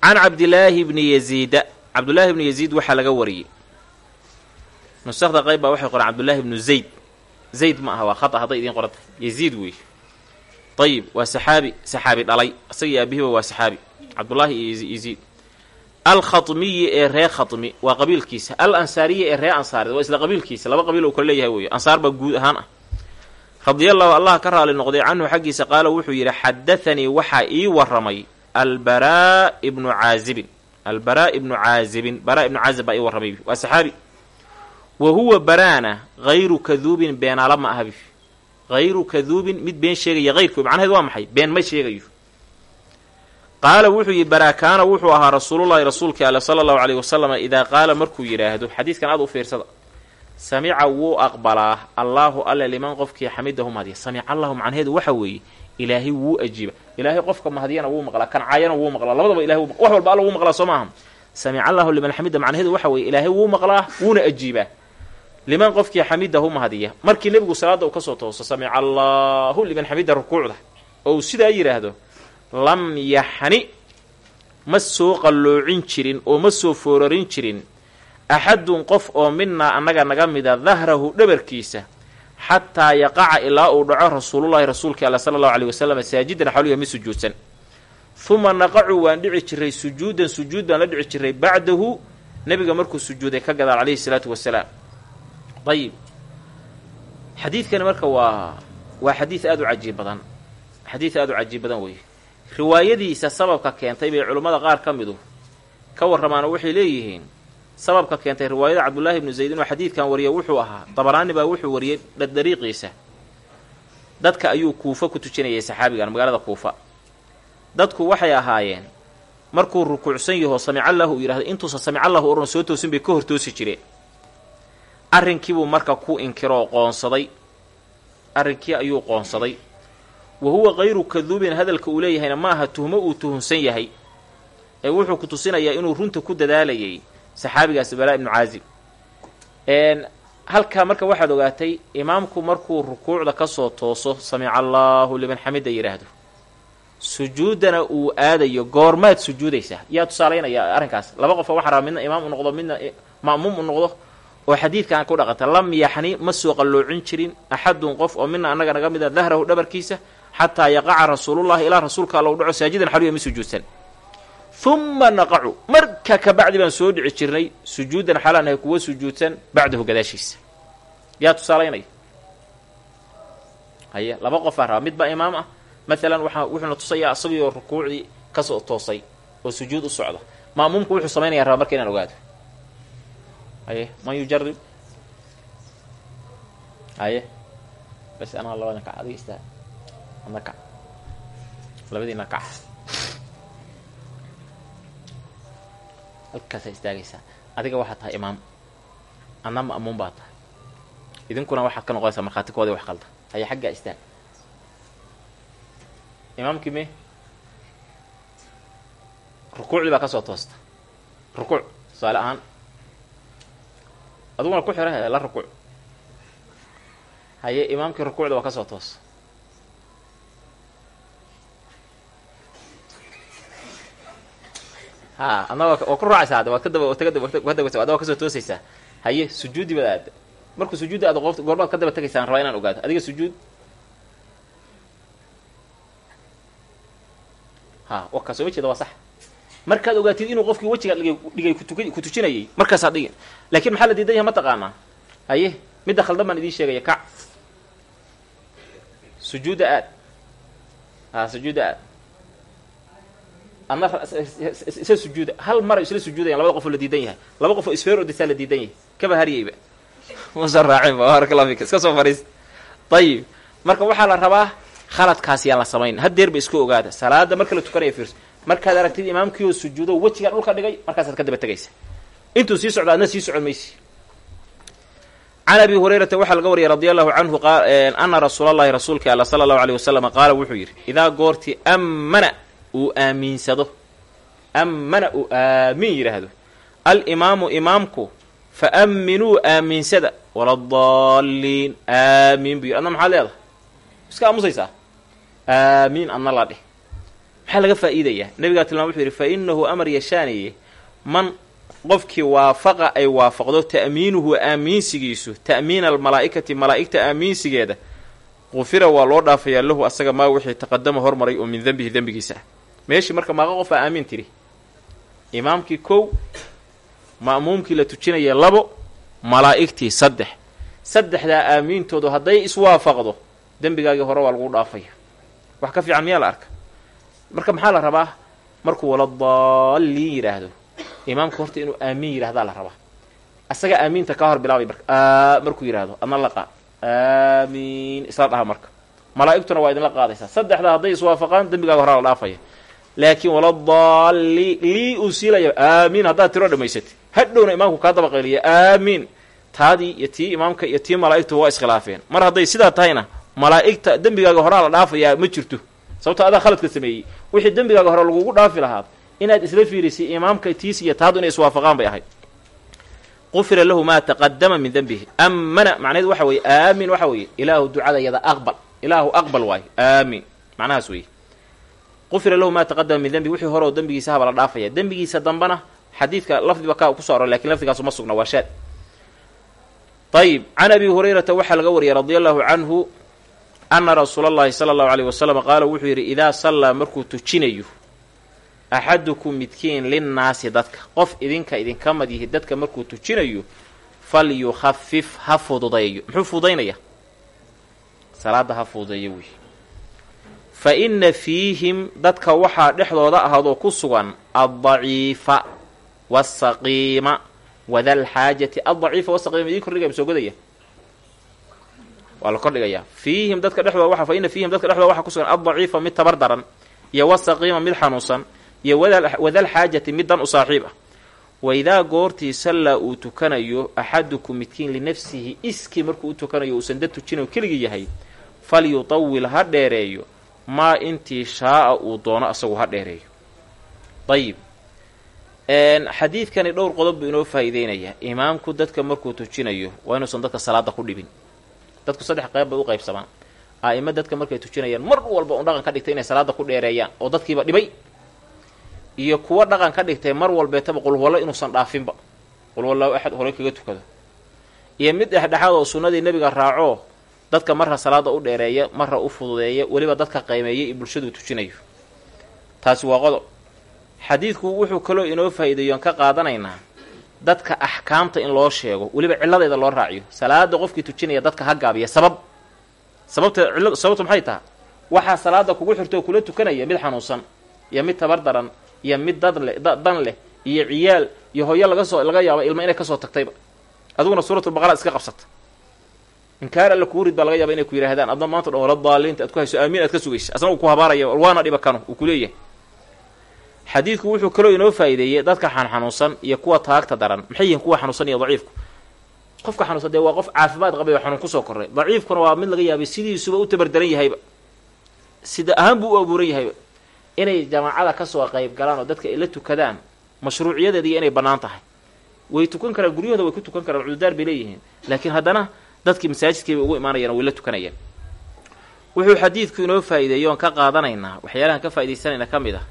can cabdilaahi bni yaziida cabdullaahi bni yaziid waxaa laga wariyey. Nusakda qayb baa waxay qoraan cabdullaahi bnu zayd. Zayd ma aha waa khata hadday idiin qoranta yaziid wey ayib waa saxaabi saxaabi dhalay. Isaga iyo waa saxaabi. Cabdullaahi iyo yaziid alkhatmiyi ee ree khatmi waa qabiilkiisa. Al ansaariyi ee ree ansaareed waa isla qabiilkiisa. Laba qabiil uu kala leeyahay wey ansaar baa guud ahaan ah. Radiallahu allah ka raali noqday canhu xaggiisa qaala wuxuu yidhi xadathanii waxaa ii waramay albaraa ibnu caazibin. Albaraa ibnu caazibin. Baraa ibnu caazib baa ii warramay. Waa saxaabi. Wa huwa baraana hayru kaduubin beenaala ma aha. Hayru kaduubin mid been sheegaya hayrkood macnaheed waa maxay? Been ma sheegayo qaala wuxuu yidhi baraa kaana wuxuu ahaa rasuulullahi rasuulkii ale sala allahu caleyhi wasalam idaa qaala markuu yidhaahdo xadiidkan aad u fiirsada samica wuu aqbalaa allaahu alle liman qofkii xamidahu mahdiya samica allahu macnaheedu waxa weeye ilaahay wuu ajiiba ilaahay qofka mahdiyana wuu maqlaa kan caayana wuu maqlaa labadaba ilahay wax walba alla wuu maqlaa soo maaha. Samica allahu liman xamida macnaheedu waxa weeye ilaahay wuu maqlaa wuuna ajiibaa liman qofkii xamidahu mahdiya markii nebigu salaada uu ka soo tooso samica allaahu liman xamida rukuucda oo uu sidaa yidhaahdo lam yaxni ma soo qalloocin jirin oo ma soo foorarin jirin. Axadun qof oo minaa annaga naga mida dahrahu dhabarkiisa xataa yaqaca ilaa uu dhaco rasuulullahi rasuulkii alla sala allahu aleyh wasalam saajidan xawliga mid sujuudsan. Huma naqacu waan dhici jiray sujuudan sujuud baan la dhici jiray bacdahu nebiga markuu sujuuday ka gadaal calayhi salaatu wasalaam ayib xadiidkani marka waa waa xadiid aada u cajiib badan. Xadiid aada u cajiib badan weeye riwaayadiisa sababka keentay bay culimmada qaar ka midu. Ka warramaano waxay leeyihiin sababka keentay riwaayada cabdullaahi ibnu zayd inuu xadiidkan wariyo wuxuu ahaa dabaraani baa wuxuu wariyey dariiqiisa dadka ayuu kuufa ku tujinayay saxaabigan magaalada kuufa. Dadku waxay ahaayeen markuu rukuucsan yahoo samicallahu uu yidhahdo intuusan samicallahu oran soo toosin bay ka hor toosi jireen arrinkiibuu marka ku inkiroo qoonsaday. Arrinkii ayuu qoonsaday wa huwa kayru kaduubin hadalka uu leeyahayna ma aha tuhmo uu tuhunsan yahay. Ee wuxuu ku tusinayaa inuu runta ku dadaalayay saxaabigaasi balaa ibnu caazib. Halkaa marka waxaad ogaatay imaamku markuu rukuucda ka soo tooso samica allaahu liman xamida yidhaahdo sujuuddana uu aadayo goormaad sujuudaysaa yaa tusaalaynaya arrinkaas laba qofa waxaa raba midna imaam u noqdo midna ma'muum u noqdo oo xadiidkan ku dhaqanta lam yaxni ma soo qalloocin jirin axadun qof oo mina annaga naga mida dahrahu dhabarkiisa xataa yaqaca rasuulullahi ilaa rasuulka u dhaco saajidan xaluya mi sujuudsan. Uma naqacu. Marka ka bacdi baan soo dhici jirnay sujuudan xalaan ahay kuwa sujuudsan bacdahu gadaashiisa. Yaa tusaalaynaya? Haya laba qofaa raba midbaa imaam ah. Maalan waxa wuxuuna tusayaa isagiioo rukuucdii ka soo toosay oo sujuud u socda ma'muumku wuxuu samaynaya raba marka inaan ogaado. Haye man yujarib haye bas anaa labada kac adiga istaa adna kac labadiina kac halkaasaa istaagaysaa adiga waxaad tahay imaam adna ma'muum baa tahay. Idinkuna waxaad ka noqonaysaa markhaati koodii wax qalda. Haya xaggaa istaag imaamkii me rukuucdii baa ka soo toosta. Rukuuc tusaale ahaan. Aduguna ku xira la rukuuc. Haye imaamkii rukuucda waa ka soo toosa ha adna waa ku raacaysaa hadda waad ka daba ka daba ka daba adna waa ka soo toosaysaa haye sujuudi baad aada markuu sujuudda aad qof goormaad ka daba tegaysaan rabaa inaan ogaado. Adiga sujuud. Ha waka soo jeeda waa sax. Markaad ogaatid inuu qofkii wejiga dhigay dhigay ku tujinayay markaasaad dhigin laakiin maxaa la diidan ma taqaanaa? Haye midda khaldan baan idiin sheegaya kac. Sujuudda aad. A sujuudda aad adna isla sujuuda hal mara isla sujuudayan labada qofoo la diidan yahay. Laba qofoo isfeer ordisaa la diidan yahay. Kaba haryayba musan raacin iska soo fariis ayib marka waxaa la rabaa khaladkaas yaan la samayn. Haddeerba isku ogaada. Salaada marka la tukanaya fiirso markaad aragtid imaamkii oo sujuudo wejiga dhulka dhigay markaasaad ka daba tegaysa intuu sii socdo adna sii socon maysi. Can abi hurayrata waxaa laga wariyay radi allahu canhu ana rasuula llahi rasuulka alla sala allahu aleyh wasalama qaala wuxuu yidhi idaa goortii ammana uu aamiinsado ammana uu aamiin yidhaahdo alimaamu imaamku fa amminuu aamiinsada waladaalliin aamiin buu yidhi adna maxaad leedahay iska aamusaysaa? Aamiin adna la dheh maxaa laga faa'iidayaa? Nebigaa tilmaam wuxuu yidhi fa innahu amar yashaaniye man qofkii waafaqa ay waafaqdo ta'miinuhu aamiinsigiisu ta'miina almalaa'ikati malaa'igta aamiinsigeeda qufira waa loo dhaafayaa lahu asaga maa wixii taqadama hormaray oo min dembihi dembigiisa ah meeshii marka maaqa qof aa aamiin tidhi imaamkii kow ma'muumkii la tujinaya labo malaa'igtii saddex. Saddexdaa aamiintoodu hadday iswaafaqdo dembigaagii hore waa lagu dhaafaya. Wax ka fiican miyaa la arka? Marka maxaa la rabaa? Markuu waladaalliin yidhaahdo imaamka horta inuu aamiin yidhahdaa la rabaa. Asaga aamiinta ka hor bilaabay marka markuu yidhaahdo adna laqa aamiin isla dhaha marka. Malaa'igtuna waa idinla qaadaysaa. Saddexdaa hadday iswaafaqaan dembigaaga horaa la dhaafaya laakiin waladaalli lii uu siilaya aamiin haddaad tiro dhammaysatid. Hadhowna imaamku kaa dabaqayliya aamiin taadii iyo tii imaamka iyo tii malaa'igtu waa iskhilaafeen. Mar hadday sidaa tahayna malaa'igta dembigaaga horaa la dhaafayaa ma jirto. Sababto adaa khaladka sameeyey. Wixii dembigaaga hore lagugu dhaafi lahaa inaad isla fiirisay imaamka tiis iyo taadu inay iswaafaqaan bay ahayd. Qufira lahu maa taqadama min dembihi ammana macnaheed waxa weeye aamin waxa weeye ilaahu ducadayada aqbal. Ilaahu aqbal waayo aamin. Macnahaas weeye qufira lahu maa taqadama min dembihi wixii hore oo dembigiisa haba la dhaafaya. Dembigiisa dambana xadiidka lafdiba ka ku soo aror laakiin lafdigaasu ma sugna waa shaad. Ayib can abi hurayrata waxaa laga wariyay radia allahu canhu ana rasuula allahi sala allahu aleyh wasalam qaala wuxuu yidhi idaa sallaa markuu tujinayo axadukum midkiin linnaasi dadka qof idinka idinka mad yihi dadka markuu tujinayo falyukhafif ha fududeeyo muxuu fududaynaya? Salaadda ha fududeeyo wey fa inna fiihim dadka waxaa dhexdooda ahaadoo ku sugan addaciifa waasaqiima wadalxaajati addaciifa wasaqiima idin kordhigaya ma soo godaya? Waa la kordhigayaa fiihim dadka dhexdooda waa fa inna fiihim dadka dhexdooda waxaa ku sugan addaciifa mid tabar daran iyo wasaqiima mid xanuunsan iyo wadal xaajati mid dan u saaxiib ah. Waidaa goortii sallaa uu tukanayo axadukum midkiin linafsihi iskii markuu u tukanayo uusan dad tujinayo keligii yahay falyutawil ha dheereeyo maa intii shaaa uu doono asagu ha dheereeyo. Ayib xadiidkani dhowr qodob buu inoo faa'iideynayaa imaamku dadka markuu tujinayo waa inuusan dadka salaada ku dhibin. Dadku saddex qeyb bay u qaybsamaan. A'imo dadka markay tujinayaan mar walba un dhaqan ka dhigtay inay salaada ku dheereeyaan oo dadkiiba dhibay. Iyo kuwa dhaqan ka dhigtay mar walbeetaba qulhuwallo inuusan dhaafinba. Qulhuwallahu axad horey kaga tukado. Iyo mid dhexdhexaad oo sunnadii nebiga raaco dadka marra salaada u dheereeya marra u fududeeya weliba dadka qaymeeya iyo bulshaduu tujinayo. Taasi waa qodob. Xadiidku wuxuu kaloo inoo faa'iideeyoon ka qaadanaynaa dadka axkaamta in loo sheego weliba cilladeeda loo raaciyo. Salaada qofkii tujinaya dadka ha gaabiya sabab. Sababta sababtu maxay taha waxaa salaada kugu xirto oo kula tukanaya mid xanuunsan iyo mid tabar daran iyo mid dad leh dan leh iyo ciyaal iyo hooyo laga soo laga yaabo ilmo inay ka soo tagtayba. Adiguna suuratulbaqara iska qabsata inkaar alla kuu rid baa laga yaaba inay ku yidhaahdaan adna maanta dhan wala daaliinta aad ku hayso aamiin aad ka sugaysa asna uu ku habaaraya waana dhiba kano uu ku leeyahay. Xadiidku wuxuu kaloo inoo faa'iideeyey dadka xanxanuunsan iyo kuwa taagta daran. Maxay yihiin kuwa xanuunsan iyo daciifku? Qofka xanuunsan dee waa qof caafimaad qabay oo xanuun ku soo korray daciifkuna waa mid laga yaabay sidiisuba u tabardaran yahayba. Sida ahaan buu u abuuran yahayba. Inay jamaacada ka soo qayb galaan oo dadka ay tukadaan mashruuciyadeediiyo inay bannaan tahay. Way tukan karaan guryahooda way ku tukan karaan cududaar bay leeyihiin. Laakiin haddana dadkii masaajidkii bay ugu imaanayaan way la tukanayaan. Wuxuu xadiidku inoo faa'iideeyo oon ka qaadanaynaa waxyaalahan ka faa'iidaysanayna ka mid ah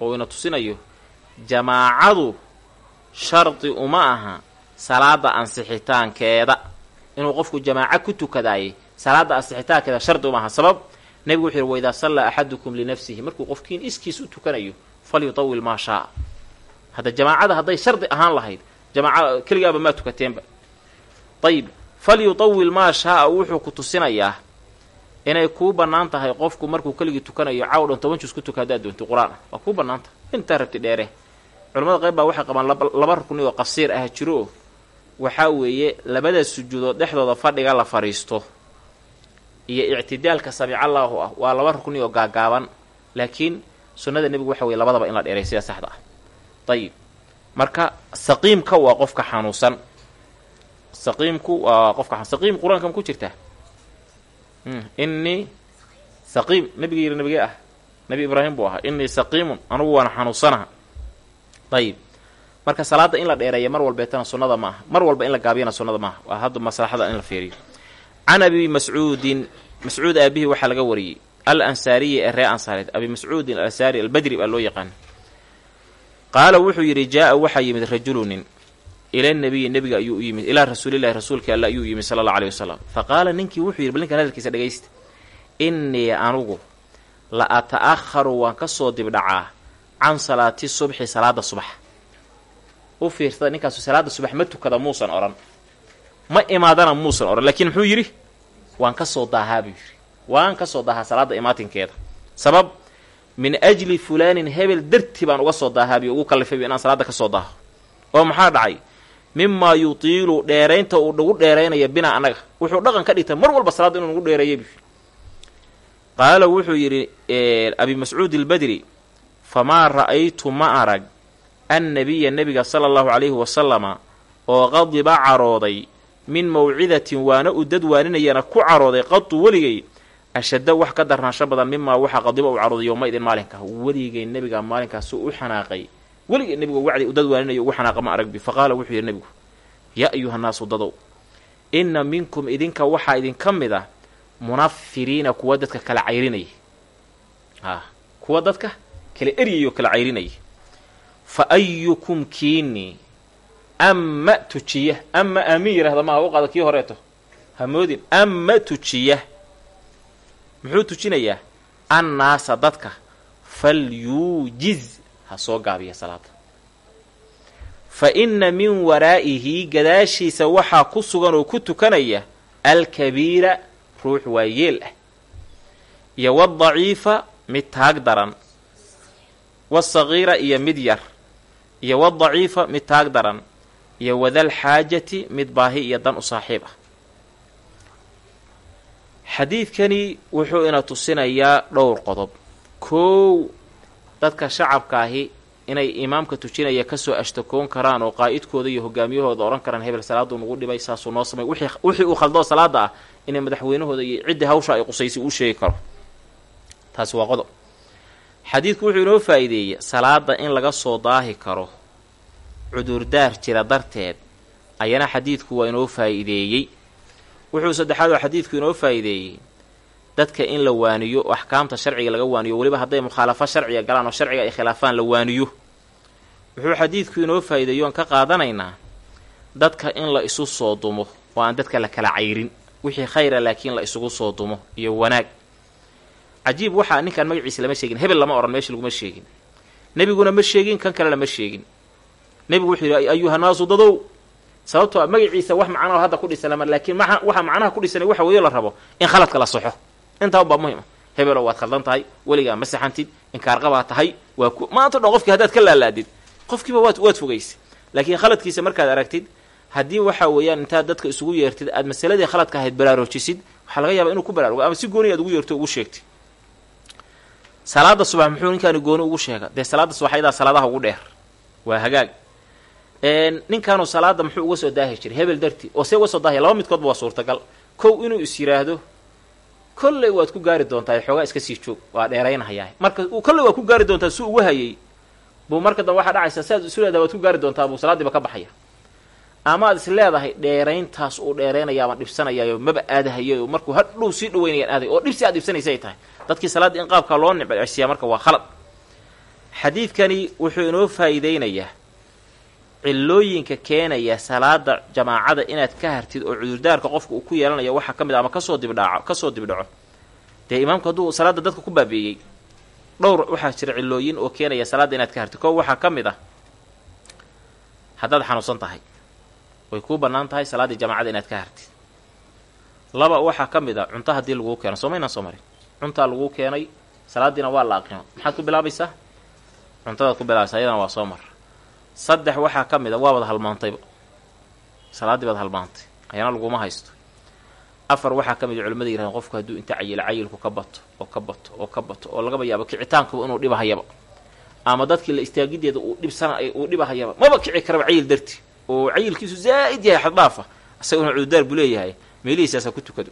oo ina tusinayo jamaacadu shardi uma aha salaada ansixitaankeeda. Inuu qofku jamaaco ku tukadaayay salaada ansixitaankeeda shardi uma aha. Sabab nebigu wuxuu yihi waidaa sallaa axadukum linafsihi. Markuu qofkiin iskiis u tukanayo falyutawil maa shaaa hadda jamaacada hadday shardi ahaan lahayd jamaaca keligaaba maa tukateenba. Ayib falyutawil maa shaaa wuxuu ku tusinayaa inay kuu bannaan tahay qofku markuu keligii tukanayo dhan toban jus ku tuka haddaad doonti qur'aan. Waa kuu bannaan tahay. Intaa rabti dheere. Culamada qayb baa waxay qabaan laba rukni oo qasiir ah jiro. Oo waxaa weeye labada sujuudood dhexdooda fadhiga la fadhiisto. Iyo ictidaalka samicallaahu ah waa laba rukni oo gaagaaban. Laakiin sunnada nebigu waxa weye labadaba in la dheeray sida saxda ah. Ayib marka saqiimka waa qofka xanuunsan saqiimku waa qofka saqiim qur'aanka ma ku jirtaa? Innii saqiim nabigi yiri nabigee ah nabi ibraahim buu ahaa innii saqiimun anugu waana xanuunsanaha. Ayib marka salaada in la dheereeya mar walbeetana sunnada ma mar walba in la gaabiyana sunnada maaha waa hadda maslaxada in la fiiriyo. Can abi mascuudin mascuud aabihii laga wariyey. Al ansaariyi ee ree ansaareed. Abi mascuudin alansaari albadri baa loo yaqaana qaala wuxuu yidhi jaa-a yimid rajulunin ila nabiyi nebiga ayuu u yimid ilaa rasuulillahi rasuulkii alla ayuu yimid sala allau aleyhi wasalam fa qaala ninkii wuxuu yidhi bal ninkan hadalkiisa dhegaysta innii anugu la ata'akharu waan ka soo dibdhacaa can salaati subxi salaada subax u fiirsada ninkaasu salaada subax ma tukada muusan odhan ma imaadana muusan odhan laakiin muxuu yidhi waan ka soo daahaa buu yidhi waan ka soo daahaa salaada imaatinkeeda sabab min ajli fulaanin hebel darti baan uga soo daahaabiyo ugu kallifaybu inaan salaada ka soo daaho oo maxaa dhacay mimaa yutiilu dheeraynta uu nagu dheeraynaya binaa annaga. Wuxuu dhaqan ka dhigtay mar walba salaada inuu nagu dheereeya buu qaala wuxuu yidhi abi mascuud albadri famaa ra'aytu ma arag annabiya nebiga sala allahu calayhi wasalama oo qadiba carooday min mawcidatin waana u dad waaninayana ku carooday qadu weligay ashadda wax ka darnaansho badan mimaa waxa qadiba u carooday yowma idin maalinka. Weligay nebiga maalinkaasuu u xanaaqay weligay nebigu wacdi u dad waaninaya ugu xanaaqa ma aragbi. Fa qaala wuxuu yidhi nebigu yaa ayuhannaasu dadow inna minkum idinka waxaa idinka mid ah munafiriina kuwa dadka kala cayrinaya a kuwa dadka kala eryayoo kala cayrinaya fa ayukum kiini ama tujiya. Ama aamin yidhahda maaha u qaada kii horeeto. Hamoodin ama tujiya. Muxuu tujinayaa annaasa dadka falyuujiz ha soo gaabiya salaada fa inna min waraa'ihi gadaashiisa waxaa ku sugan oo ku tukanaya alkabiira ruux waa yeel ah iyo wadaciifa mid taag daran wasagiira iyo mid yar iyo wadaciifa mid taag daran iyo wadal xaajati mid baahi iyo dan u saaxiib ah. Xadiidkani wuxuu ina tusinayaa dhowr qodob. Koow dadka shacabkaahi inay imaamka tujinaya ka soo ashtakoon karaan oo qaa'idkooda iyo hogaamiyahooda odhan karaan hebel salaaduu nagu dhibay saasuu noo samay wixii uu khaldoo salaada ah inay madaxweynahooda iyo ciddii hawsha ay qusaysay uu sheegi karo. Taasi waa qodob. Xadiidku wuxuu inoo faa'iideeyey salaada in laga soo daahi karo cudurdaar jira darteed ayana xadiidku waa inoo faa'iideeyey. Wuxuu saddexaad oo xadiidku inoo faa'iideeyey dadka in la waaniyo oo axkaamta sharciga laga waaniyo weliba hadday mukhaalafo sharciga galaan oo sharciga ay khilaafaan la waaniyo. Wuxuu xadiidku inoo faa'iideeyo oon ka qaadanaynaa dadka in la isu soo dumo oo aan dadka la kala cayrin. Wixii khayra laakiin la isugu soo dumo iyo wanaag. Cajiib waxaa ninkaan magaciisa lama sheegin hebel lama odhan meesha laguma sheegin. Nebiguna ma sheegin kan kalena ma sheegin. Nebigu wuxuu yidhi ayuhanaasu dadow. Sababtoo a magaciisa wax macnao hadda ku dhisan lama laakiin waxa macnaha ku dhisanay waxa weeyo la rabo in khaladka la soxo intaa unbaa hebelo waad khaldan tahay weligaa ma saxantid inkaarqabaa tahay waa maanta dhan qofkii haddaad ka laalaadid. Qofkiiba waad waad fogaysay laakiin khaladkiisa markaad aragtid haddii waxa weeyaan intaad dadka isugu yeertid aad masaladii khaladka ahayd baraarujisid waxaa laga yaabaa inuu ku baraarugo ama si gooni aad ugu yeerto ugu sheegtid. Salaada subax muxuu ninkaani gooni ugu sheega? Dee salaada subax ayadaa salaadaha ugu dheer. Waa hagaag. Ninkaanu salaada muxuu uga soo daahi jiray hebel darti oo see uga soo daahaya laba midkoodba waa suurtagal. Kow inuu is yidhaahdo kolley waad ku gaari doontaa xoogaa iska sii joog waa dheeraynahayaa marka kolley waad ku gaari doontaa si ugu hayay buu marka dambe waxaa dhacaysa si aad isu leedahay waad ku gaari doontaa buu salaadiiba ka baxaya. Ama aad is leedahay dheerayntaas uu dheeraynaya ama dhibsanayaayo maba aadahayo markuu hadhow sii dhaweynayaan aaday oo dhibsi aad dhibsanaysa ay tahay. Dadkii salaaddii in qaabkaa loo nicbcsiyaa marka waa khalad. Xadiidkani wuxuu inoo faa'iideynayaa cillooyinka keenaya salaada jamaacada inaad ka hartid oo cudurdaarka qofka uu ku yeelanaya waxaa ka mid a ama ka soo dibdhaaco ka soo dibdhaco. Dee imaamku hadduu salaadda dadka ku baabi'iyey dhowr waxaa jira cilooyin oo keenaya salaadda inaad ka hartid. Koo waxaa ka mid ah haddaad xanuunsan tahay way kuu bannaan tahay salaaddii jamacada inaad ka hartid. Laba waxaa ka mid a cunto haddii laguu keeno. Soo maynaan soo marin. Cuntaa laguu keenay salaaddiina waa la aqimo maxaad ku bilaabaysaa? Cuntadaad ku bilaabaysaa ayadana waa soo mar saddex waxaa ka mid a waa wad halmaantayba salaaddii baad halmaantay ayana laguma haysto. Afar waxaa ka mid a culimmada yirahdeen qofku hadduu inta cayilo cayilku ka bato oo ka bato oo ka bato oo lagaba yaabo kicitaankuba inuu dhibahayaba. Ama dadkii la istaagideeda uu dhibsana uu dhibahayaba maba kici karaba cayil darti. Oo cayilkiisu zaa'id yahay xaddhaafa isaguna cududaar buu leeyahay. Meelihiisaasa ku tukado.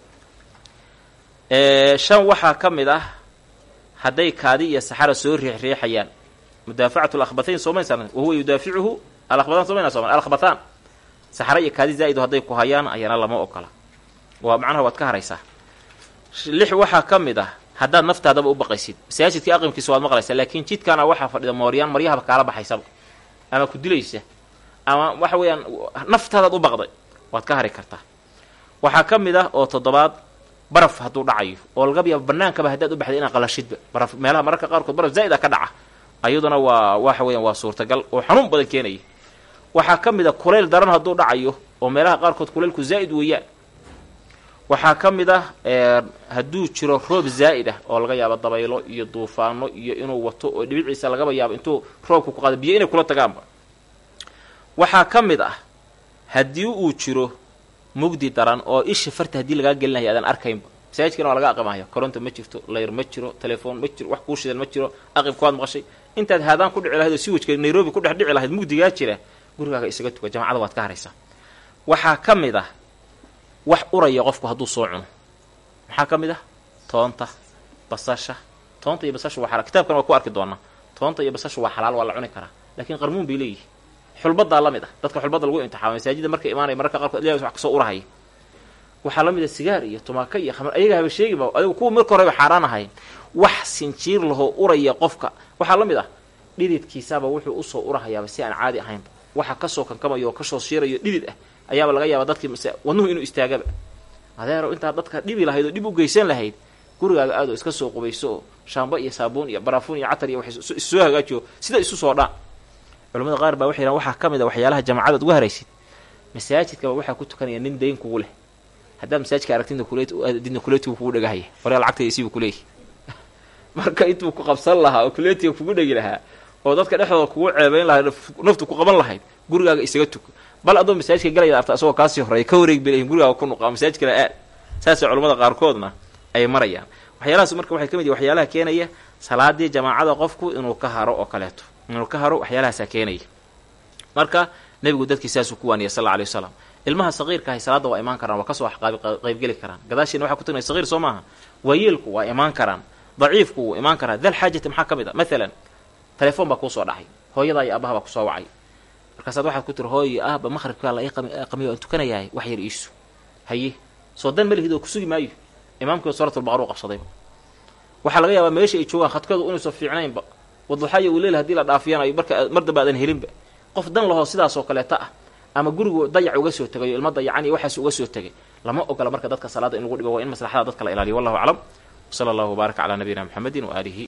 Shan waxaa ka mid ah hadday kaadi iyo saxara soo riixriixayaan mudaafacatu alakhbatayn soomaysan wahuwa yudaaficuhu alahbataan somayna sooma alakhbataan saxara iyo kaadi zaa'id hadday ku hayaan ayana lama ogola. Waa macnaha waad ka haraysaa. Lix waxaa ka mid ah haddaad naftaadaba u baqaysid. Masaajidkii aqimkiisa waad maqlaysaa laakiin jidkaana waxaa fadhida mooryaan maryahaba kaala baxaysaba ama ku dilaysa ama waxa weeyaan naftaadaad u baqday waad ka hari kartaa. Waxaa ka mid ah oo toddobaad baraf hadduu dhacayo oo laga yaabo bannaankaba haddaad u baxday inaad qalashidba baraf meelaha mararka qaarkood baraf zaa'id a ka dhaca ayaduna waa waxa weeyaan waa suurtagal oo xanuun badan keenaya. Waxaa ka mid a kulayl daran hadduu dhacayo oo meelaha qaarkood kulaylku zaa'id weeyaan. Waxaa ka mid ah hadduu jiro roob zaa'id ah oo laga yaabo dabaylo iyo duufaano iyo inuu wato oo dhibiciisa lagaba yaabo intuu roobka ku qaado biyo inay kula tagaanba. Waxaa ka mid ah haddii uu jiro mugdi daran oo isha farta haddii lagaa gelinaya adaan arkaynba. Masaajidkana waa laga aqimaya koronto ma jirto layr ma jiro telefoon ma jiro wax kuu shidan ma jiro aqibkuwaad maqashay intaad haadaan ku dhici lahayd oo siwajka nairobi ku dhex dhici lahayd mugdigaa jira gurigaaga isaga tuka jamacada waad ka haraysaa. Waxaa ka mid ah wax uraya qofku hadduu soo cuno. Maxaa ka mid ah? Toonta basasha. Toonta iyo basasha waa xalaal. Kitaabkan waa ku arki doonaa. Toonta iyo basasha waa xalaal waa la cuni karaa. Laakiin qarmuun bay leeyihi xulbadaa la mid ah. Dadka xulbadda lagu imtixaama masaajida markay imaanaya mararka qaarkood wax ka soo urahaya waxaa la mid ah sigaar iyo tumaaka iyo khamar. Ayaga haba sheegiba adigu kuwa marka horeba xaaraan ahayn wax sinjiir lahoo uraya qofka. Waxaa la mid ah dhididkiisaba wuxuu u soo urahayaaba si aan caadi ahaynba waxa ka soo kankamayo oo ka soo shiirayo dhidid ah ayaaba laga yaaba dadkii wadnuhu inuu istaagaba. Adeero intaad dadka dhibi lahayd oo dhib u geysan lahayd gurigaaga aadoo iska soo qubayso oo shaamba iyo saabuun iyo baraafuun iyo catar iyo wax issoo hagaajiyo sida isu soo dhaan culamada qaar baa waxay yidhahan waxaa ka mid a waxyaalaha jamacadaad uga haraysid masaajidkaba waxaa ku tukanaya nin dayn kugu leh haddaad masaajidka aragtidna didna kuleetigu kugu dhegahaya waryaa lacagtayda isiibu kuleeyahy marka intuu ku qabsan lahaa oo kuleetiga kugu dhegi lahaa oo dadka dhexdooda kugu ceebayn lahayd naftu ku qaban lahayd gurigaaga isaga tuko bal adoo masaajidka galayda arta asagoo kaasii horreeya ka wareeg balahin gurigaaga ku nuqaa masaajidkana aad. Saasay culamada qaarkoodna ay marayaan. Waxyaalahaas marka waxay ka mid yihiin waxyaalaha keenaya salaadii jamaacada qofku inuu ka haro oo kaleeto. Inuu ka haro waxyaalahaasaa keenaya. Marka nebigu dadkii saasuu ku waaniyay sal alla alay wasalam ilmaha saqiirkaahay salaadda waa imaan karaan waa ka soo qaybgeli karaan. Gadaashiina waxaa ku tagnay saqiir soo maaha. Waayeelku waa imaan karaan. Daciifku wuu imaan karaa. Dal xaajati maxaa ka mid a? Maalan telefoon baa kuusoo dhacay. Hooyadaa iyo abaha baa ku soo wacay. Markaasaad waxaad ku tiri hooyo ahba maqribkaa la qamiyo aan tukanayahay. Wax yar iisu. Haye. Soo dan malihid oo kusugi maayo. Imaamkii suuratulbaqaruu qabsadayba waxaa laga yaabaa meesha ay joogaan khadkoodu inuusan fiicnaynba. Waduxaya uu leela haddii la dhaafiyanayo marka mar damba aadan helinba. Qof dan lahoo sidaas oo kaleeta ah ama gurigu dayac uga soo tegayo ilmo dayacan iyo waxaas uga soo tegay. Lama ogola marka dadka salaada in lagu dhibo waa in maslaxada dadka la ilaaliyo. Wallahu aclam. Wsala allahu wbaaraka calaa nabiyina mxamedin waaalihi